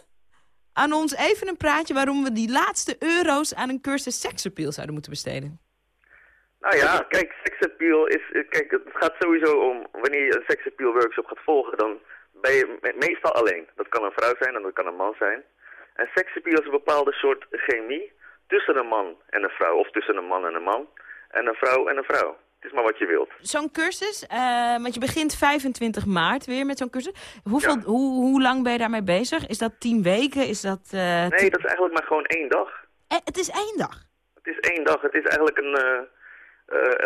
aan ons even een praatje waarom we die laatste euro's aan een cursus seksappeal zouden moeten besteden. Nou ja, kijk, seksappeal is... eh, Kijk, het gaat sowieso om... Wanneer je een seksappeal workshop gaat volgen, dan ben je me- meestal alleen. Dat kan een vrouw zijn en dat kan een man zijn. En seksappeal is een bepaalde soort chemie tussen een man en een vrouw. Of tussen een man en een man. En een vrouw en een vrouw. Het is maar wat je wilt. Zo'n cursus, eh, want je begint 25 maart weer met zo'n cursus. Hoeveel, hoe, hoe lang ben je daarmee bezig? Is dat 10 weken? Is dat... eh, Nee, dat is eigenlijk maar gewoon één dag. Eh, het is één dag? Het is één dag. Het is eigenlijk een,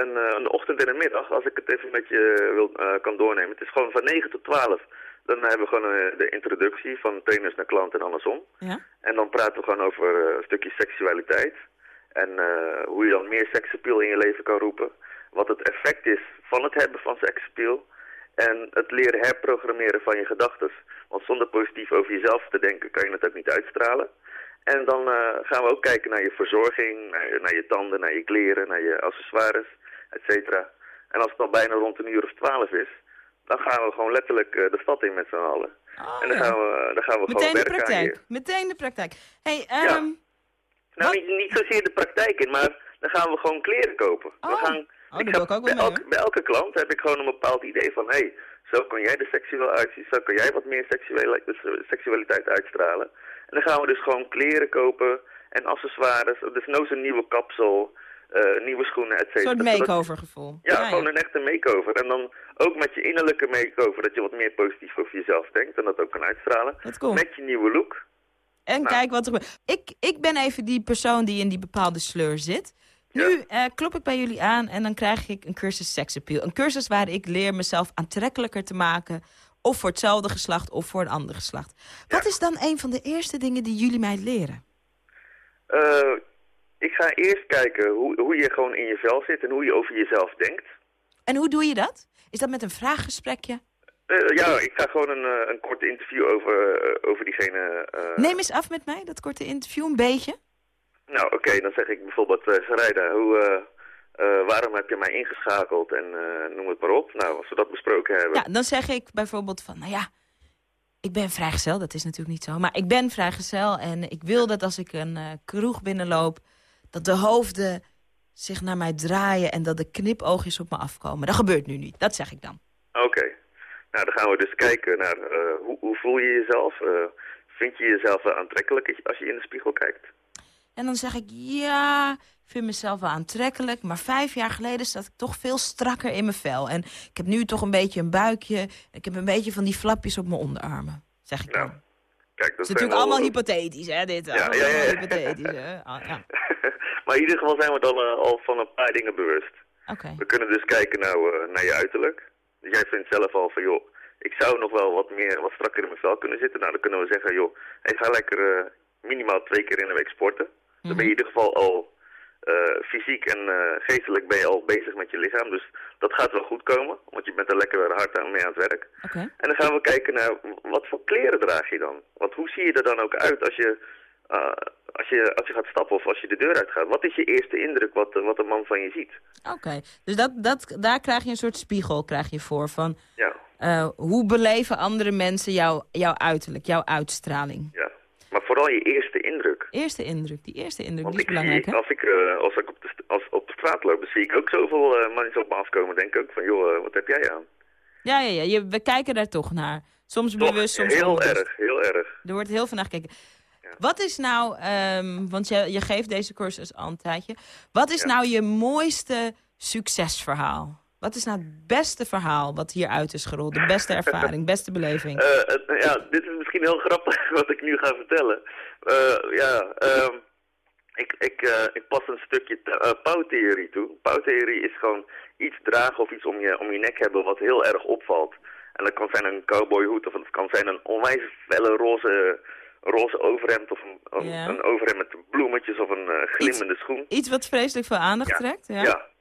een, een ochtend en een middag. Als ik het even met je wil, kan doornemen. Het is gewoon van 9 tot 12. Dan hebben we gewoon de introductie van trainers naar klant en andersom. Ja. En dan praten we gewoon over een stukje seksualiteit. En hoe je dan meer seksappeal in je leven kan roepen. Wat het effect is van het hebben van seksappeal. En het leren herprogrammeren van je gedachten. Want zonder positief over jezelf te denken kan je het ook niet uitstralen. En dan eh, gaan we ook kijken naar je verzorging, naar, je- naar je tanden, naar je kleren, naar je accessoires, et cetera. En als het dan bijna rond een uur of twaalf is, dan gaan we gewoon letterlijk eh, de stad in met z'n allen. en dan gaan we, dan gaan we Meteen gewoon de werken aan je... praktijk. Meteen de praktijk. Hey, ehm, Nou, niet, niet zozeer de praktijk in, maar dan gaan we gewoon kleren kopen. we gaan, Oh, ik ook bij, elke, bij elke klant heb ik gewoon een bepaald idee van... hé, hey, zo kan jij er seksueel uitzien, zo kan jij wat meer seksuele, dus, eh, seksualiteit uitstralen. En dan gaan we dus gewoon kleren kopen en accessoires. Dus nou een nieuwe kapsel, eh, nieuwe schoenen, et Een cetera. soort Zodat- makeover gevoel. ja, gewoon een echte makeover. En dan ook met je innerlijke makeover, dat je wat meer positief over jezelf denkt en dat ook kan uitstralen. Dat komt. Met je nieuwe look. En Nou. kijk wat er gebeurt. Ik, ik ben even die persoon die in die bepaalde sleur zit. Nu eh, klop ik bij jullie aan en dan krijg ik een cursus seksappeal. Een cursus waar ik leer mezelf aantrekkelijker te maken. Of voor hetzelfde geslacht of voor een ander geslacht. Wat is dan een van de eerste dingen die jullie mij leren? Eh, ik ga eerst kijken hoe, hoe je gewoon in je vel zit en hoe je over jezelf denkt. En hoe doe je dat? Is dat met een vraaggesprekje? Eh, ja, ik ga gewoon een, een kort interview over, over diegene... Neem eens af met mij, dat korte interview, een beetje. Nou, oké, dan zeg ik bijvoorbeeld, Sarayda, hoe, eh, eh, waarom heb je mij ingeschakeld en eh, noem het maar op. Nou, als we dat besproken hebben. Ja, dan zeg ik bijvoorbeeld van, nou ja, ik ben vrijgezel, dat is natuurlijk niet zo. Maar ik ben vrijgezel en ik wil dat als ik een eh, kroeg binnenloop... dat de hoofden zich naar mij draaien en dat de knipoogjes op me afkomen. Dat gebeurt nu niet, dat zeg ik dan. Oké. Nou, dan gaan we dus kijken naar eh, hoe, hoe voel je jezelf. Eh, vind je jezelf wel aantrekkelijk als je in de spiegel kijkt? En dan zeg ik, ja, ik vind mezelf wel aantrekkelijk... maar vijf jaar geleden zat ik toch veel strakker in mijn vel. En ik heb nu toch een beetje een buikje. Ik heb een beetje van die flapjes op mijn onderarmen, zeg ik dan. Kijk, Dat dat is natuurlijk allemaal wel- hypothetisch, hè, dit. Ja, ja, ja, hypothetisch, hè. Ah, ja. Maar in ieder geval zijn we dan eh, al van een paar dingen bewust. Oké. We kunnen dus kijken nou, eh, naar je uiterlijk. Dus jij vindt zelf al van, joh, ik zou nog wel wat meer, wat strakker in mijn vel kunnen zitten. Nou, dan kunnen we zeggen, joh, hey, ga lekker eh, minimaal twee keer in de week sporten. Dan ben je in ieder geval al eh, fysiek en eh, geestelijk ben je al bezig met je lichaam. Dus dat gaat wel goed komen, want je bent er lekker hard aan mee aan het werk. Oké. En dan gaan we kijken naar wat voor kleren draag je dan. Want hoe zie je er dan ook uit als je, eh, als je, als je gaat stappen of als je de deur uitgaat? Wat is je eerste indruk wat, wat een man van je ziet? Oké, dus dat, dat, daar krijg je een soort spiegel krijg je voor van... Ja. hoe beleven andere mensen jou, jouw uiterlijk, jouw uitstraling? Ja. Maar vooral je eerste indruk. Eerste indruk, die eerste indruk, Want die is belangrijk, zie, hè? als ik, eh, als ik op, de, als, op de straat loop, zie ik ook zoveel uh, mensen op me afkomen. denk ik ook van, joh, eh, wat heb jij aan? Ja, ja, ja, je, we kijken daar toch naar. Soms Toch, bewust, soms heel onbewust. erg, heel erg. Er wordt heel veel naar gekeken. Wat is nou, ehm, want je, je geeft deze cursus al een tijdje. Wat is nou je mooiste succesverhaal? Wat is nou het beste verhaal wat hieruit is gerold? De beste ervaring, beste beleving? Eh, ja, dit is misschien heel grappig wat ik nu ga vertellen. Eh, ja, ehm, ik, ik, eh, ik pas een stukje pauwtheorie toe. Pauwtheorie is gewoon iets dragen of iets om je, om je nek hebben wat heel erg opvalt. En dat kan zijn een cowboyhoed of het kan zijn een onwijs felle roze, roze overhemd of een, een, Ja. een overhemd met bloemetjes of een glimmende schoen. Iets wat vreselijk veel aandacht trekt? Ja. Ja.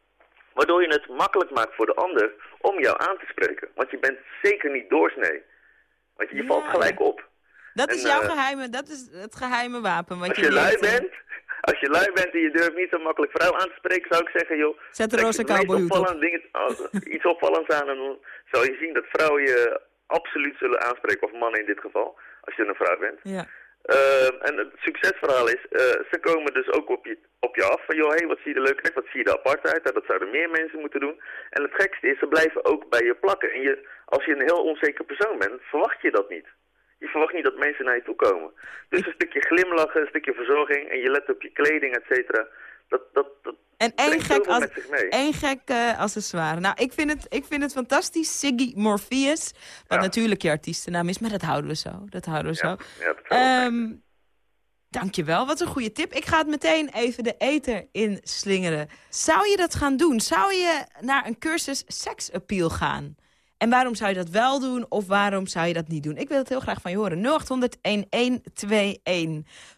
Waardoor je het makkelijk maakt voor de ander om jou aan te spreken. Want je bent zeker niet doorsnee. Want je, je valt gelijk op. Dat En, is jouw eh, geheime, dat is het geheime wapen. Wat Als je je lui bent, als je lui bent en je durft niet zo makkelijk vrouw aan te spreken, zou ik zeggen, joh... Zet de trek roze cowboyhoed op. dingen- als- iets opvallends aan en dan zal je zien dat vrouwen je absoluut zullen aanspreken, of mannen in dit geval, als je een vrouw bent. Ja. Ehm, en het succesverhaal is, eh, ze komen dus ook op je, op je af van, joh, hey, wat zie je er leuk uit, wat zie je er apart uit, dat zouden meer mensen moeten doen. En het gekste is, ze blijven ook bij je plakken. En je, als je een heel onzeker persoon bent, verwacht je dat niet. Je verwacht niet dat mensen naar je toe komen. Dus een stukje glimlachen, een stukje verzorging en je let op je kleding, et cetera. Dat, dat, dat En één gek, als, één gek eh, accessoire. Nou, ik vind, het, ik vind het fantastisch. Siggy Morpheus. Wat natuurlijk je artiestennaam is, maar dat houden we zo. Dat houden we zo. Ja, Ehm dankjewel, wat een goede tip. Ik ga het meteen even de eter in slingeren. Zou je dat gaan doen? Zou je naar een cursus seksappeal gaan? En waarom zou je dat wel doen of waarom zou je dat niet doen? Ik wil het heel graag van je horen.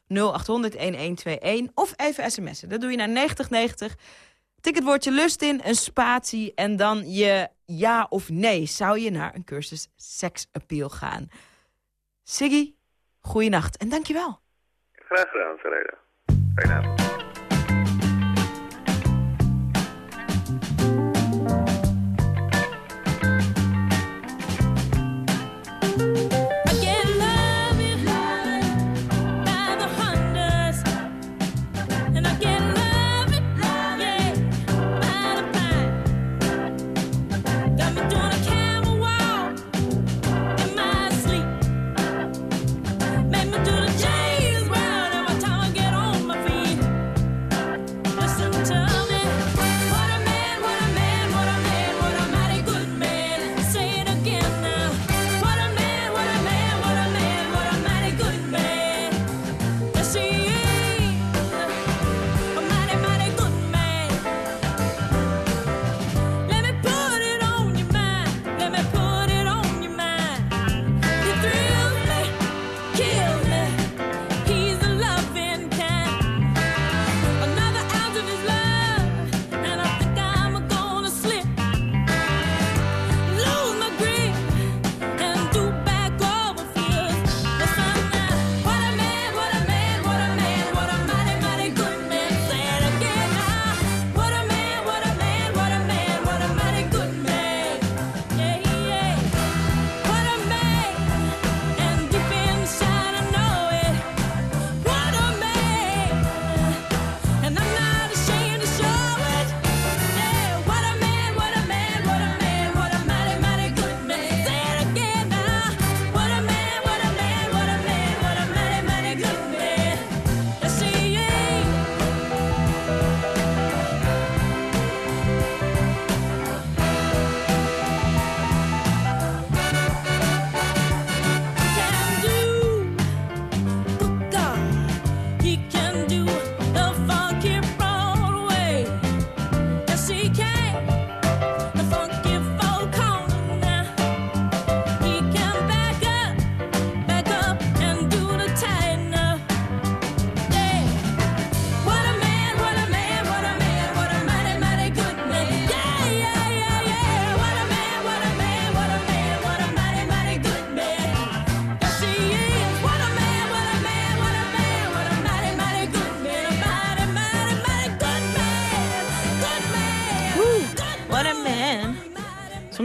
0800-1121. 0800-1121. Of even sms'en. Dat doe je naar 9090. Tik het woordje lust in, een spatie en dan je ja of nee. Zou je naar een cursus seksappeal gaan? Siggy, goeienacht en dankjewel. Graag gedaan, Sarayda. Fijne avond.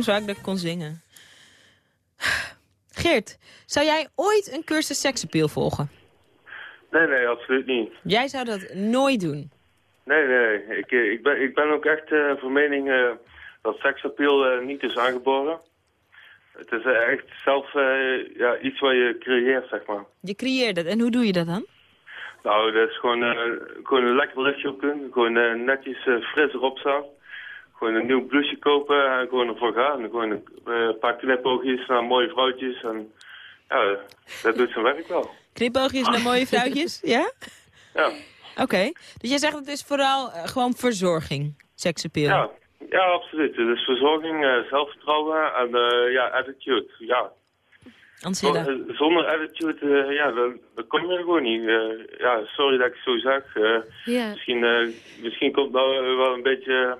Soms wou ik dat ik kon zingen. Geert, zou jij ooit een cursus seksappeal volgen? Nee, nee, absoluut niet. Jij zou dat nooit doen. Nee, nee. Ik, eh, ik, ben, ik ben ook echt eh, van mening eh, dat seksappeal niet is aangeboren. Het is echt zelf eh, ja, iets wat je creëert, zeg maar. Je creëert het. En hoe doe je dat dan? Nou, dat is gewoon, eh, gewoon een lekker lichtje op doen. Gewoon netjes eh, fris erop staan. Gewoon een nieuw blouseje kopen en gewoon ervoor gaan. Gewoon een eh, paar knipoogjes naar mooie vrouwtjes. En ja, dat doet zijn werk wel. Knipoogjes naar mooie vrouwtjes? ja? Ja. Oké. Dus jij zegt het is vooral eh, gewoon verzorging, seksappeal. Ja, ja, absoluut. Dus verzorging, eh, zelfvertrouwen en eh, ja, attitude. Ja. Ansela. Zonder, zonder attitude, eh, ja, dan, dan kom je er gewoon niet. Eh, ja, sorry dat ik het zo zeg. Eh, Ja. misschien, eh, misschien komt het nou wel een beetje,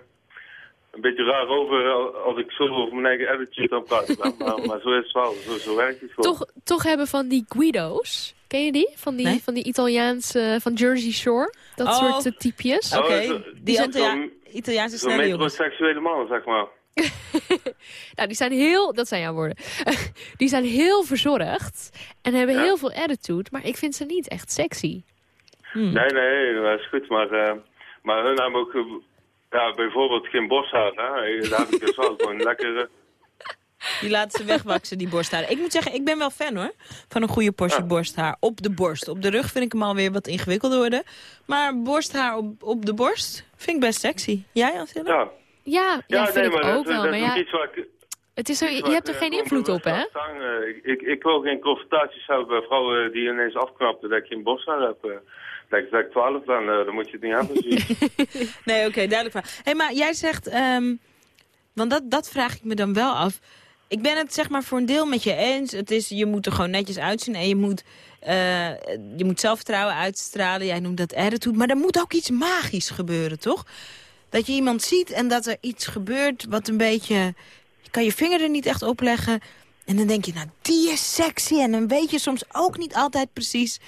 een beetje raar over als ik zo over mijn eigen attitude aan praat. maar, maar zo is het wel, zo, zo werkt het gewoon. Toch, toch hebben van die Guido's, ken je die? Van die, Nee. van die Italiaanse, van Jersey Shore, dat Oh. soort eh, typjes. Oké, Oh, zo- die zo- Italia- zo'n- Italiaanse Zo'n snelle jongens. metroseksuele man, zeg maar. Nou, die zijn heel, dat zijn jouw woorden, die zijn heel verzorgd en hebben heel veel attitude, maar ik vind ze niet echt sexy. Hmm. Nee, nee, dat is goed. Maar, eh, maar hun hebben ook eh, ja, bijvoorbeeld geen borsthaar. Hè? Daar heb ik dus wel gewoon lekker... eh, Die laten ze wegwaksen, die borsthaar. Ik moet zeggen, ik ben wel fan hoor. Van een goede portie borsthaar. Op de borst. Op de rug vind ik hem alweer wat ingewikkeld worden. Maar borsthaar op, op de borst vind ik best sexy. Jij, Ansela? ja. Ja, ja, vind ik ook wel. dat Maar is ook ja, iets waar ik... het is zo, iets je waar hebt er eh, geen invloed op, hè? Zang, eh, ik, ik, ik wil geen confrontaties hebben bij vrouwen die ineens afknappen dat ik geen borsthaar heb. Eh. Dat ik, dat ik 12 ben, dan moet je het niet hebben. Nee, oké, duidelijk. Vraag. Hey, maar jij zegt, ehm, want dat, dat vraag ik me dan wel af. Ik ben het zeg maar voor een deel met je eens. Het is, je moet er gewoon netjes uitzien en je moet, eh, je moet zelfvertrouwen uitstralen. Jij noemt dat attitude, maar er moet ook iets magisch gebeuren, toch? Dat je iemand ziet en dat er iets gebeurt wat een beetje... Je kan je vinger er niet echt op leggen. En dan denk je, nou, die is sexy. En dan weet je soms ook niet altijd precies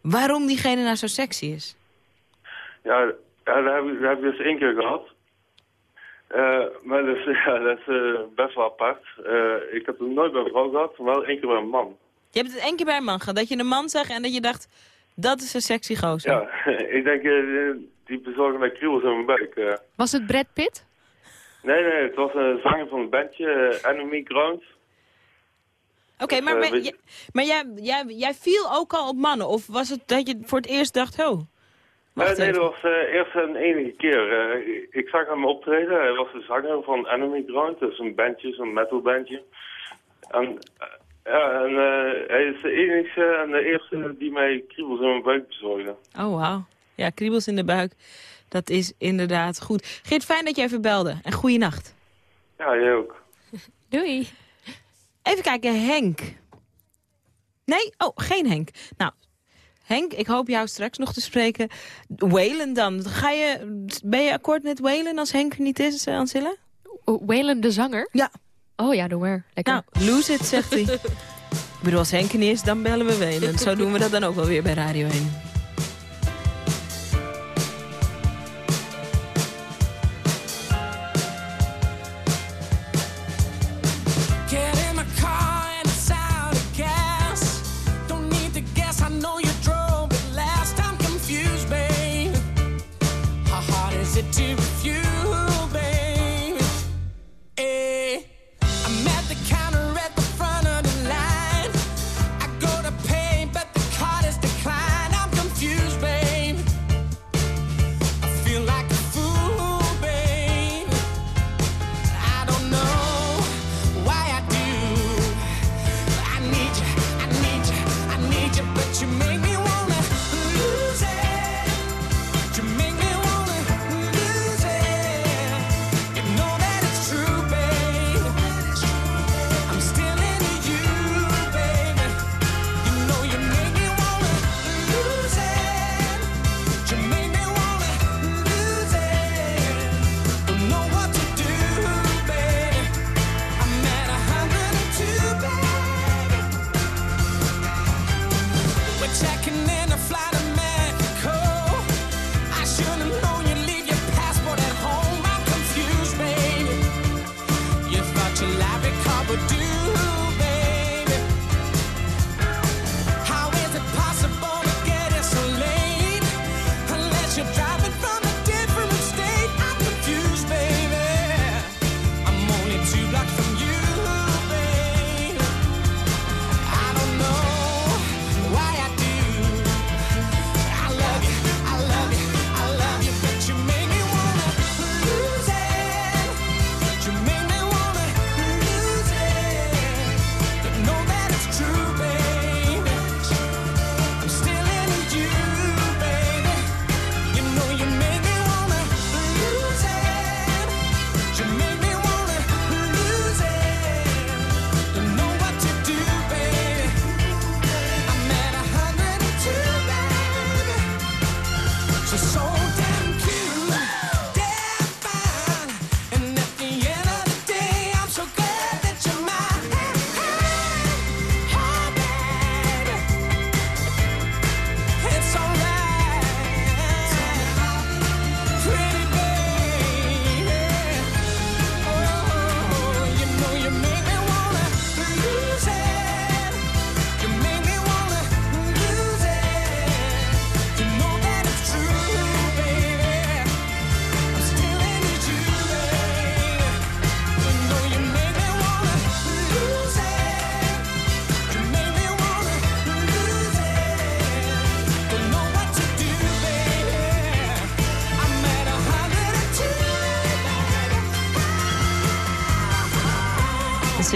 waarom diegene nou zo sexy is. Ja, ja dat, heb ik, dat heb ik dus één keer gehad. Eh, maar dat is, ja, dat is eh, best wel apart. Eh, ik heb het nooit bij een vrouw gehad, maar wel één keer bij een man. Je hebt het één keer bij een man gehad, dat je een man zag en dat je dacht, dat is een sexy gozer. Ja, ik denk, eh, die bezorgen mij kriebels in mijn buik. eh. Was het Brad Pitt? Nee, nee, het was een zanger van een bandje, Enemy Ground. Oké, maar, eh, jij- maar jij, jij, jij viel ook al op mannen? Of was het dat je voor het eerst dacht, oh, nee, even. dat was eh, eerst een enige keer. Eh, ik- zag hem optreden. Hij was de zanger van Enemy Ground. Dat is een bandje, zo'n metalbandje. En, ja, en eh, hij is de enige en de eerste die mij kriebels in mijn buik bezorgde. Oh, wauw. Ja, kriebels in de buik. Dat is inderdaad goed. Geert, fijn dat je even belde. En goeie nacht. Ja, jij ook. Doei. Even kijken, Henk. Nee? Oh, geen Henk. Nou, Henk, ik hoop jou straks nog te spreken. Whalen dan. Ga je, ben je akkoord met Whalen als Henk er niet is, uh, Ancilla? Whalen de zanger? Ja. Oh ja, doe maar. Lekker. Nou, lose it, zegt hij. ik bedoel, als Henk er niet is, dan bellen we Whalen. Zo doen we dat dan ook wel weer bij Radio 1.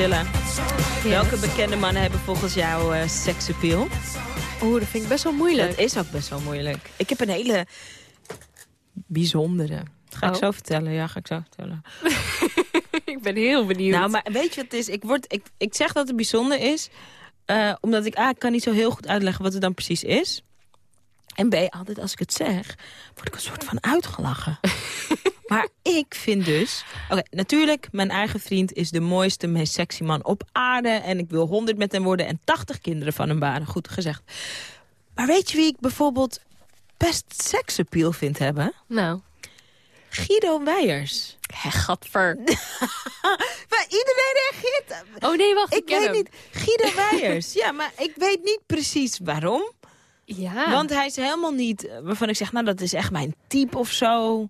Welke bekende mannen hebben volgens jou eh seksappeal? Oeh, dat vind ik best wel moeilijk. Dat is ook best wel moeilijk. Ik heb een hele bijzondere. Ga ik Oh. zo vertellen? Ja, ga ik zo vertellen. ik ben heel benieuwd. Nou, maar weet je wat het is? Ik, word, ik, ik zeg dat het bijzonder is, eh, omdat ik A, ik kan niet zo heel goed uitleggen wat het dan precies is. En B, altijd als ik het zeg, word ik een soort van uitgelachen. maar ik vind dus... Oké, natuurlijk, mijn eigen vriend is de mooiste, meest sexy man op aarde. En ik wil 100 met hem worden en 80 kinderen van hem baren. Goed gezegd. Maar weet je wie ik bijvoorbeeld best seksappeal vind hebben? Nou. Guido Weijers. Hé, gadver. maar iedereen reageert. Oh nee, wacht, ik Ik ken weet hem. niet. Guido Weijers. ja, maar ik weet niet precies waarom. Ja. Want hij is helemaal niet eh, waarvan ik zeg, nou dat is echt mijn type of zo.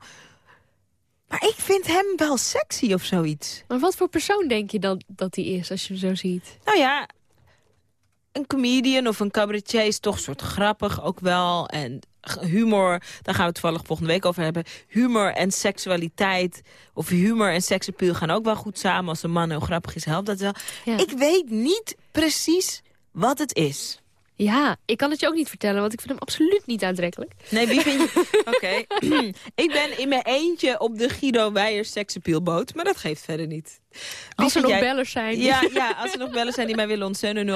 Maar ik vind hem wel sexy of zoiets. Maar wat voor persoon denk je dan dat hij is als je hem zo ziet? Nou ja, een comedian of een cabaretier is toch soort grappig ook wel. En humor, daar gaan we het toevallig volgende week over hebben. Humor en seksualiteit, of humor en seksappeal gaan ook wel goed samen. Als een man heel grappig is, helpt dat wel. Ik weet niet precies wat het is. Ja, ik kan het je ook niet vertellen, want ik vind hem absoluut niet aantrekkelijk. Nee, wie vind je... Oké. ik ben in mijn eentje op de Guido Weijers seksappealboot, maar dat geeft verder niet. Wie Als er nog jij- bellers zijn. Ja, ja, als er nog bellen zijn die mij willen ontsteunen, 0800-1121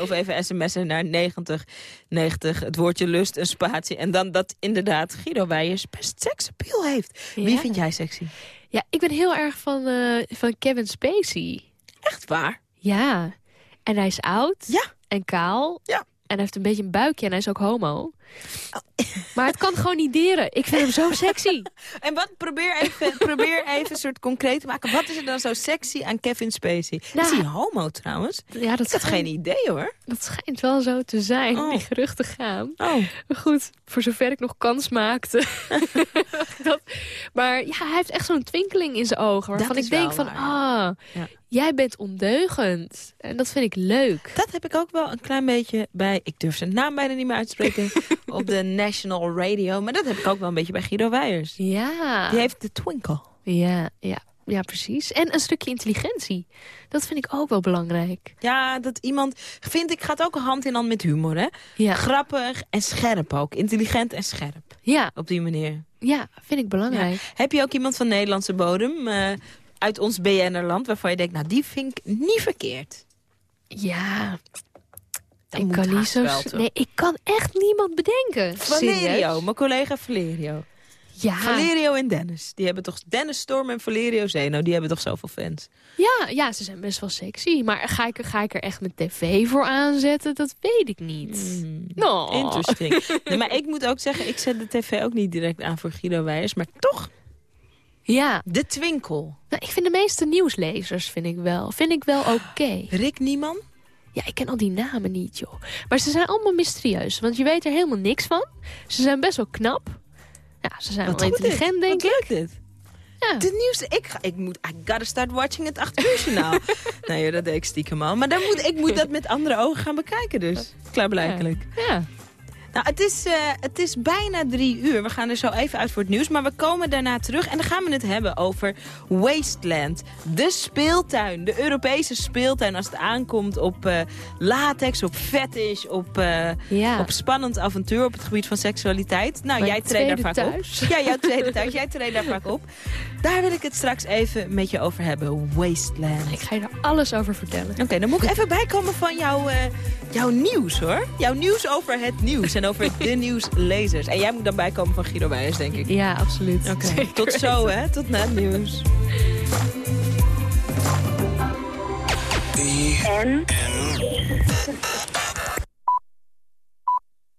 of even sms'en naar 90 90, het woordje lust, een spatie. En dan dat inderdaad Guido Weijers best seksappeal heeft. Wie Ja. vind jij sexy? Ja, ik ben heel erg van, eh, van Kevin Spacey. Echt waar? Ja. En hij is oud. Ja. En kaal. Ja. En hij heeft een beetje een buikje en hij is ook homo. Maar het kan gewoon niet deren. Ik vind hem zo sexy. En wat, probeer even, probeer even een soort concreet te maken. Wat is er dan zo sexy aan Kevin Spacey? Nou, is hij homo trouwens? Ja, dat had geen idee hoor. Dat schijnt wel zo te zijn, Oh. die geruchten gaan. Oh. Goed, voor zover ik nog kans maakte. dat, maar ja, hij heeft echt zo'n twinkeling in zijn ogen. Waarvan ik is denk van, waar, ah, Ja. jij bent ondeugend. En dat vind ik leuk. Dat heb ik ook wel een klein beetje bij... Ik durf zijn naam bijna niet meer uit te spreken... op de National Radio. Maar dat heb ik ook wel een beetje bij Guido Weijers. Ja. Die heeft de twinkle. Ja, ja, ja, precies. En een stukje intelligentie. Dat vind ik ook wel belangrijk. Ja, dat iemand... Vind ik, gaat ook hand in hand met humor, hè? Ja. Grappig en scherp ook. Intelligent en scherp. Ja. Op die manier. Ja, vind ik belangrijk. Ja. Heb je ook iemand van Nederlandse bodem... eh, uit ons BN'erland, waarvan je denkt... nou, die vind ik niet verkeerd. Ja. Dat ik moet kan niet haast zo... wel, s- toch? Nee, ik kan echt niemand bedenken. Valerio, mijn collega Valerio. Ja. Valerio en Dennis. Die hebben toch... Dennis Storm en Valerio Zeno, die hebben toch zoveel fans? Ja, ja, ze zijn best wel sexy. Maar ga ik, er- ga ik er echt mijn tv voor aanzetten? Dat weet ik niet. No. Hmm. Interesting. nee, maar ik moet ook zeggen, ik zet de tv ook niet direct aan voor Guido Weijers. Maar toch, Ja. de twinkel. Nou, ik vind de meeste nieuwslezers vind ik wel, vind ik wel oké. Rick Nieman? Ja, ik ken al die namen niet, joh. Maar ze zijn allemaal mysterieus, want je weet er helemaal niks van. Ze zijn best wel knap. Ja, ze zijn Wat wel intelligent, dit. denk Wat ik. dit. Ja. De nieuwste, ik, ga, ik moet, I gotta start watching het 8 uur journaal. nee, dat deed ik stiekem al. Maar dan moet, ik moet dat met andere ogen gaan bekijken dus. Klaarblijkelijk. Ja. Nou, het is, eh, het is bijna drie uur. We gaan er zo even uit voor het nieuws. Maar we komen daarna terug. En dan gaan we het hebben over Wasteland. De speeltuin. De Europese speeltuin. Als het aankomt op eh, latex, op fetish, op, eh, Ja. op spannend avontuur op het gebied van seksualiteit. Nou, Mijn jij treedt daar vaak thuis. op. Ja, jouw tweede thuis. Jij treedt daar vaak op. Daar wil ik het straks even met je over hebben. Wasteland. Ik ga je er alles over vertellen. Oké, dan moet ik even bijkomen van jouw, jouw nieuws, hoor. Jouw nieuws over het nieuws en over de nieuwslezers. En jij moet dan bijkomen van Guido Wijers, denk ik. Ja, absoluut. Oké, tot zo, hè. Tot na het nieuws. En?